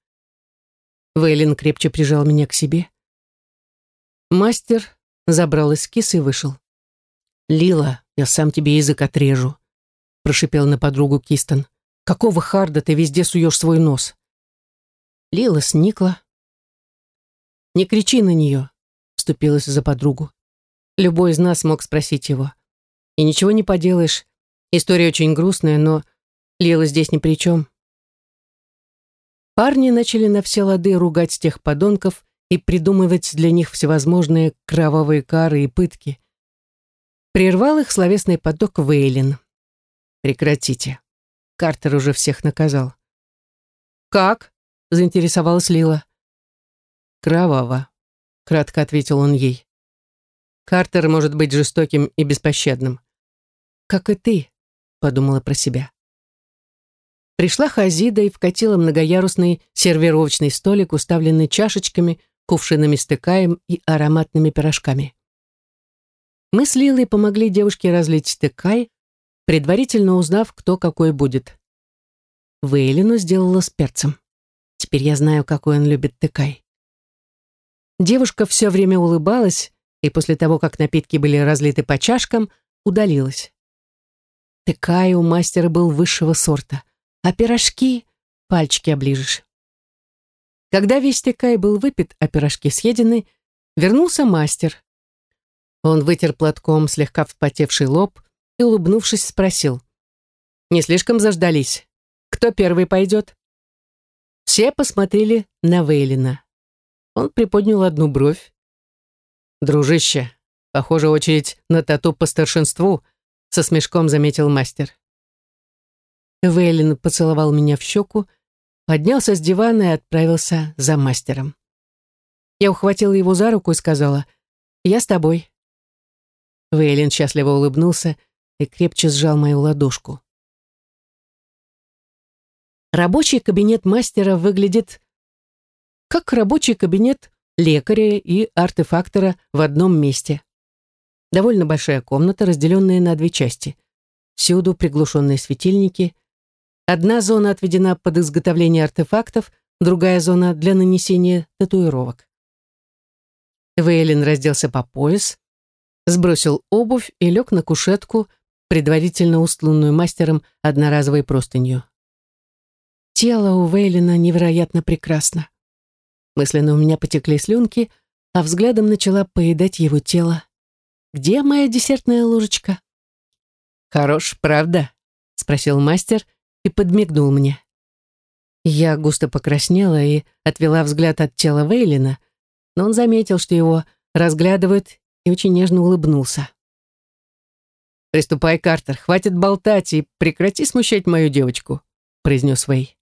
Вейлин крепче прижал меня к себе. Мастер забрал эскиз и вышел. «Лила, я сам тебе язык отрежу», — прошипел на подругу Кистон. «Какого харда ты везде суешь свой нос?» Лила сникла. «Не кричи на нее», — вступилась за подругу. Любой из нас мог спросить его. И ничего не поделаешь. История очень грустная, но Лила здесь ни при чем. Парни начали на все лады ругать тех подонков и придумывать для них всевозможные кровавые кары и пытки. Прервал их словесный поток Вейлин. «Прекратите. Картер уже всех наказал». «Как?» — заинтересовалась Лила. «Кроваво», — кратко ответил он ей. Картер может быть жестоким и беспощадным. «Как и ты», — подумала про себя. Пришла Хазида и вкатила многоярусный сервировочный столик, уставленный чашечками, кувшинами с тыкаем и ароматными пирожками. Мы с Лилой помогли девушке разлить тыкай, предварительно узнав, кто какой будет. Вейлину сделала с перцем. Теперь я знаю, какой он любит тыкай. Девушка все время улыбалась, и после того, как напитки были разлиты по чашкам, удалилась. Тыкай у мастера был высшего сорта, а пирожки пальчики оближешь. Когда весь тыкай был выпит, а пирожки съедены, вернулся мастер. Он вытер платком слегка вспотевший лоб и, улыбнувшись, спросил. «Не слишком заждались? Кто первый пойдет?» Все посмотрели на Вейлина. Он приподнял одну бровь, «Дружище, похоже, очередь на тату по старшинству», со смешком заметил мастер. Вейлин поцеловал меня в щеку, поднялся с дивана и отправился за мастером. Я ухватила его за руку и сказала, «Я с тобой». Вейлин счастливо улыбнулся и крепче сжал мою ладошку. Рабочий кабинет мастера выглядит как рабочий кабинет лекаря и артефактора в одном месте. Довольно большая комната, разделенная на две части. Всюду приглушенные светильники. Одна зона отведена под изготовление артефактов, другая зона для нанесения татуировок. Вейлин разделся по пояс, сбросил обувь и лег на кушетку, предварительно устланную мастером одноразовой простынью. Тело у Вейлина невероятно прекрасно. Мысленно у меня потекли слюнки, а взглядом начала поедать его тело. «Где моя десертная ложечка?» «Хорош, правда?» — спросил мастер и подмигнул мне. Я густо покраснела и отвела взгляд от тела Вейлина, но он заметил, что его разглядывают, и очень нежно улыбнулся. «Приступай, Картер, хватит болтать и прекрати смущать мою девочку», — произнес Вей.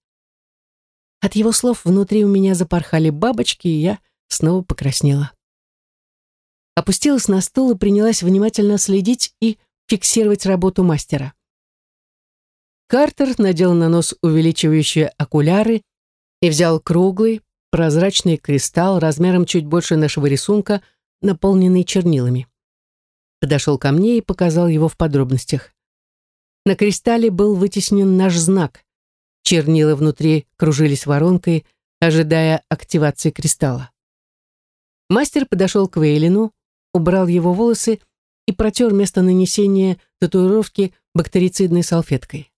От его слов внутри у меня запорхали бабочки, и я снова покраснела. Опустилась на стул и принялась внимательно следить и фиксировать работу мастера. Картер надел на нос увеличивающие окуляры и взял круглый, прозрачный кристалл размером чуть больше нашего рисунка, наполненный чернилами. Подошел ко мне и показал его в подробностях. На кристалле был вытеснен наш знак, Чернила внутри кружились воронкой, ожидая активации кристалла. Мастер подошел к Вейлину, убрал его волосы и протер место нанесения татуировки бактерицидной салфеткой.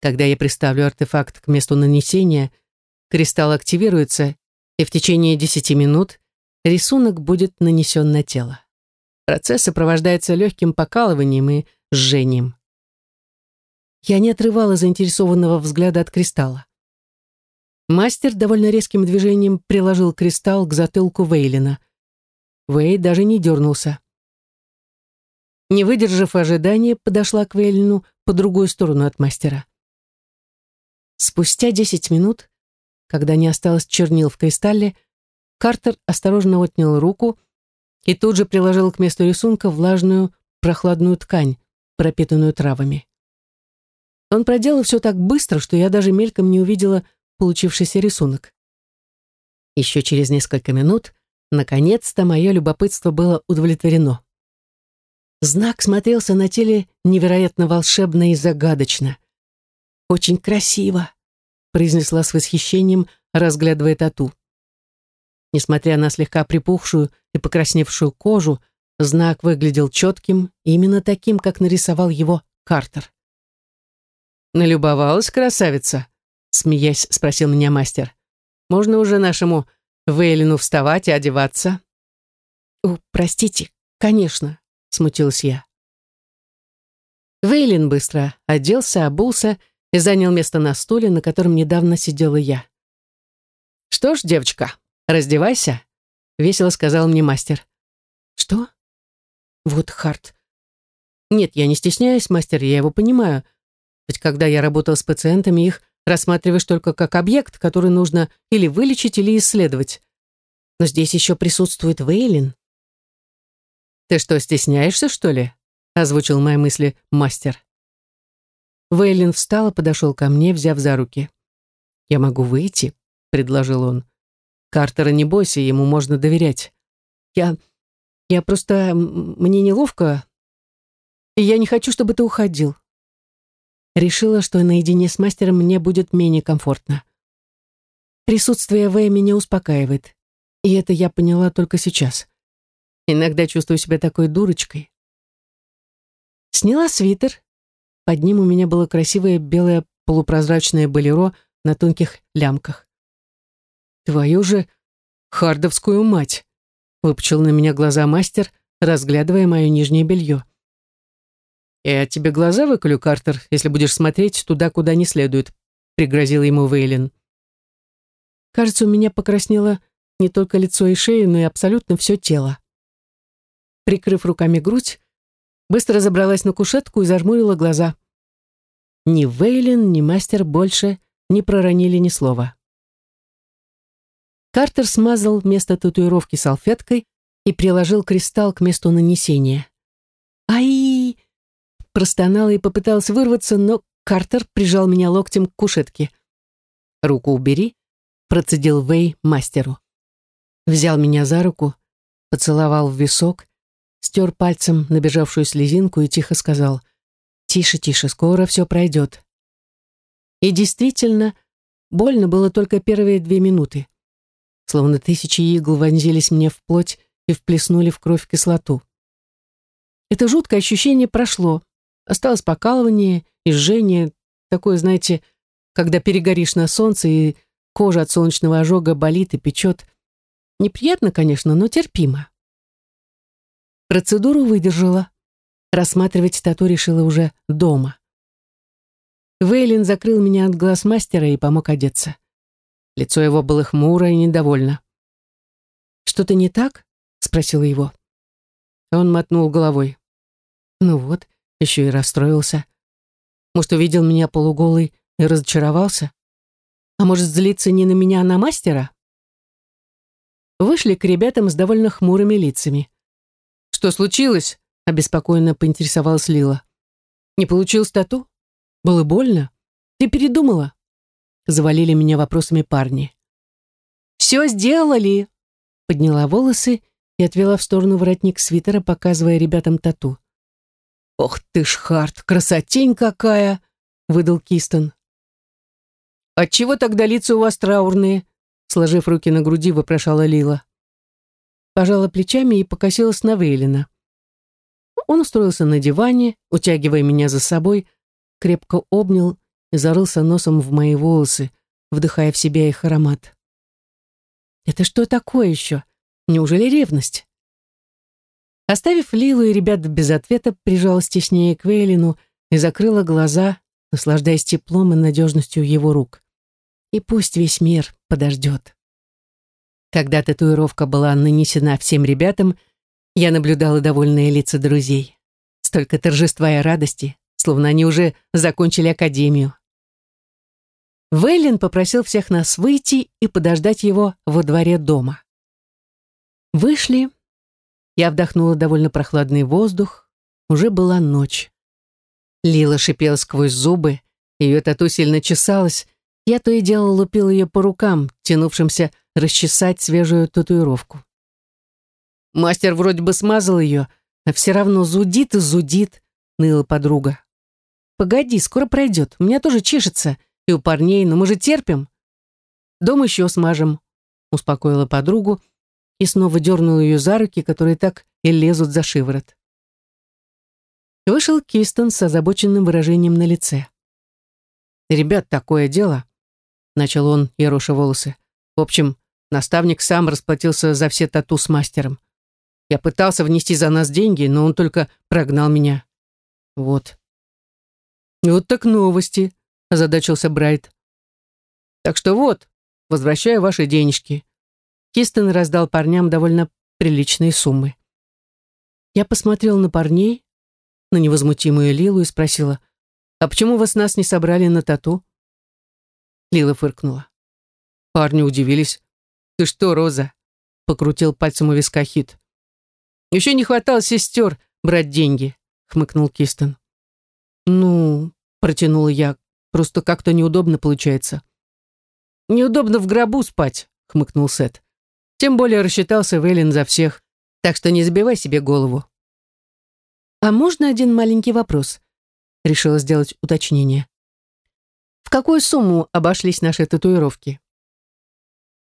Когда я приставлю артефакт к месту нанесения, кристалл активируется, и в течение 10 минут рисунок будет нанесен на тело. Процесс сопровождается легким покалыванием и жжением. Я не отрывала заинтересованного взгляда от кристалла. Мастер довольно резким движением приложил кристалл к затылку Вейлина. Вей даже не дернулся. Не выдержав ожидания, подошла к Вейлину по другую сторону от мастера. Спустя десять минут, когда не осталось чернил в кристалле, Картер осторожно отнял руку и тут же приложил к месту рисунка влажную, прохладную ткань, пропитанную травами. Он проделал все так быстро, что я даже мельком не увидела получившийся рисунок. Еще через несколько минут, наконец-то, мое любопытство было удовлетворено. Знак смотрелся на теле невероятно волшебно и загадочно. «Очень красиво», — произнесла с восхищением, разглядывая тату. Несмотря на слегка припухшую и покрасневшую кожу, знак выглядел четким, именно таким, как нарисовал его Картер. «Налюбовалась красавица?» Смеясь, спросил меня мастер. «Можно уже нашему Вейлину вставать и одеваться?» «О, простите, конечно», — смутилась я. Вейлин быстро оделся, обулся и занял место на стуле, на котором недавно сидела я. «Что ж, девочка, раздевайся», — весело сказал мне мастер. «Что?» «Вот Харт». «Нет, я не стесняюсь, мастер, я его понимаю. Ведь когда я работал с пациентами, их рассматриваешь только как объект, который нужно или вылечить, или исследовать. Но здесь еще присутствует Вейлин. «Ты что, стесняешься, что ли?» — озвучил мои мысли мастер. Вейлин встал и подошел ко мне, взяв за руки. «Я могу выйти?» — предложил он. «Картера не бойся, ему можно доверять. Я... я просто... мне неловко, и я не хочу, чтобы ты уходил. Решила, что наедине с мастером мне будет менее комфортно. Присутствие Вэя меня успокаивает. И это я поняла только сейчас. Иногда чувствую себя такой дурочкой. Сняла свитер. Под ним у меня было красивое белое полупрозрачное болеро на тонких лямках. «Твою же хардовскую мать!» — выпучил на меня глаза мастер, разглядывая мое нижнее белье. «Я тебе глаза выколю, Картер, если будешь смотреть туда, куда не следует», — пригрозил ему Вейлин. Кажется, у меня покраснело не только лицо и шею, но и абсолютно все тело. Прикрыв руками грудь, быстро забралась на кушетку и зажмурила глаза. Ни Вейлин, ни мастер больше не проронили ни слова. Картер смазал место татуировки салфеткой и приложил кристалл к месту нанесения. «Ай!» Простонала и попыталась вырваться, но Картер прижал меня локтем к кушетке. «Руку убери», — процедил Вэй мастеру. Взял меня за руку, поцеловал в висок, стер пальцем набежавшую слезинку и тихо сказал «Тише, тише, скоро все пройдет». И действительно, больно было только первые две минуты. Словно тысячи игл вонзились мне в плоть и вплеснули в кровь кислоту. Это жуткое ощущение прошло. Осталось покалывание и жжение, такое, знаете, когда перегоришь на солнце и кожа от солнечного ожога болит и печет. Неприятно, конечно, но терпимо. Процедуру выдержала. Рассматривать тату решила уже дома. Вейлин закрыл меня от глаз мастера и помог одеться. Лицо его было хмуро и недовольно. «Что-то не так?» — спросила его. Он мотнул головой. Ну вот, еще и расстроился. Может, увидел меня полуголый и разочаровался? А может, злиться не на меня, а на мастера? Вышли к ребятам с довольно хмурыми лицами. «Что случилось?» — обеспокоенно поинтересовалась Лила. «Не получил стату? Было больно? Ты передумала?» Завалили меня вопросами парни. «Все сделали!» Подняла волосы и отвела в сторону воротник свитера, показывая ребятам тату. «Ох ты ж, Харт, красотень какая!» — выдал Кистон. «Отчего тогда лица у вас траурные?» Сложив руки на груди, вопрошала Лила пожала плечами и покосилась на Вейлина. Он устроился на диване, утягивая меня за собой, крепко обнял и зарылся носом в мои волосы, вдыхая в себя их аромат. «Это что такое еще? Неужели ревность?» Оставив Лилу и ребят без ответа, прижалась теснее к Вейлину и закрыла глаза, наслаждаясь теплом и надежностью его рук. И пусть весь мир подождет. Когда татуировка была нанесена всем ребятам, я наблюдала довольные лица друзей. Столько торжества и радости, словно они уже закончили академию. Вейлин попросил всех нас выйти и подождать его во дворе дома. Вышли. Я вдохнула довольно прохладный воздух. Уже была ночь. Лила шипела сквозь зубы, ее тату сильно чесалась. Я то и дело лупил ее по рукам, тянувшимся расчесать свежую татуировку. Мастер вроде бы смазал ее, а все равно зудит и зудит, ныла подруга. Погоди, скоро пройдет, у меня тоже чешется, и у парней, но мы же терпим. Дом еще смажем, успокоила подругу и снова дернула ее за руки, которые так и лезут за шиворот. Вышел Кистон с озабоченным выражением на лице. «Ребят, такое дело», — начал он, ероша волосы. «В общем, Наставник сам расплатился за все тату с мастером. Я пытался внести за нас деньги, но он только прогнал меня. Вот. Вот так новости, озадачился Брайт. Так что вот, возвращаю ваши денежки. Кистон раздал парням довольно приличные суммы. Я посмотрел на парней, на невозмутимую Лилу и спросила, «А почему вас нас не собрали на тату?» Лила фыркнула. Парни удивились. «Ты что, Роза?» — покрутил пальцем у виска Хит. «Еще не хватало сестер брать деньги», — хмыкнул Кистон. «Ну...» — протянула я. «Просто как-то неудобно получается». «Неудобно в гробу спать», — хмыкнул Сет. «Тем более рассчитался Вейлин за всех, так что не забивай себе голову». «А можно один маленький вопрос?» — решила сделать уточнение. «В какую сумму обошлись наши татуировки?»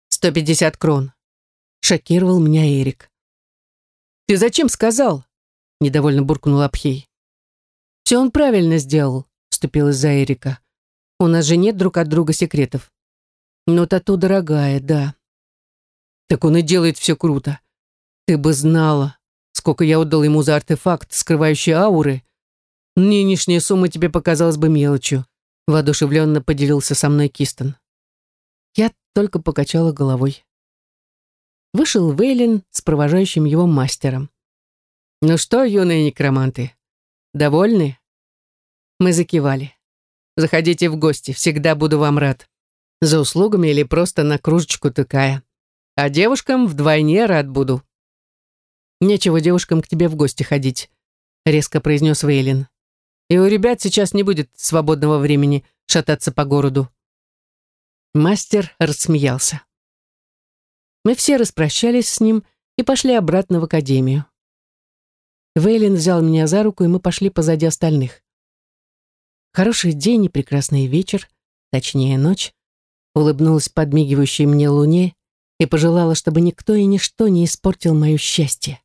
«Сто пятьдесят крон», — шокировал меня Эрик. «Ты зачем сказал?» — недовольно буркнул Абхей. «Все он правильно сделал», — вступилась за Эрика. «У нас же нет друг от друга секретов». «Но тату дорогая, да». «Так он и делает все круто. Ты бы знала, сколько я отдал ему за артефакт, скрывающий ауры. Нынешняя сумма тебе показалась бы мелочью», — воодушевленно поделился со мной Кистон. Я только покачала головой. Вышел Вейлин с провожающим его мастером. «Ну что, юные некроманты, довольны?» Мы закивали. «Заходите в гости, всегда буду вам рад. За услугами или просто на кружечку такая. А девушкам вдвойне рад буду». «Нечего девушкам к тебе в гости ходить», — резко произнес Вейлин. и у ребят сейчас не будет свободного времени шататься по городу. Мастер рассмеялся. Мы все распрощались с ним и пошли обратно в академию. Вейлин взял меня за руку, и мы пошли позади остальных. Хороший день и прекрасный вечер, точнее ночь, улыбнулась подмигивающей мне луне и пожелала, чтобы никто и ничто не испортил мое счастье.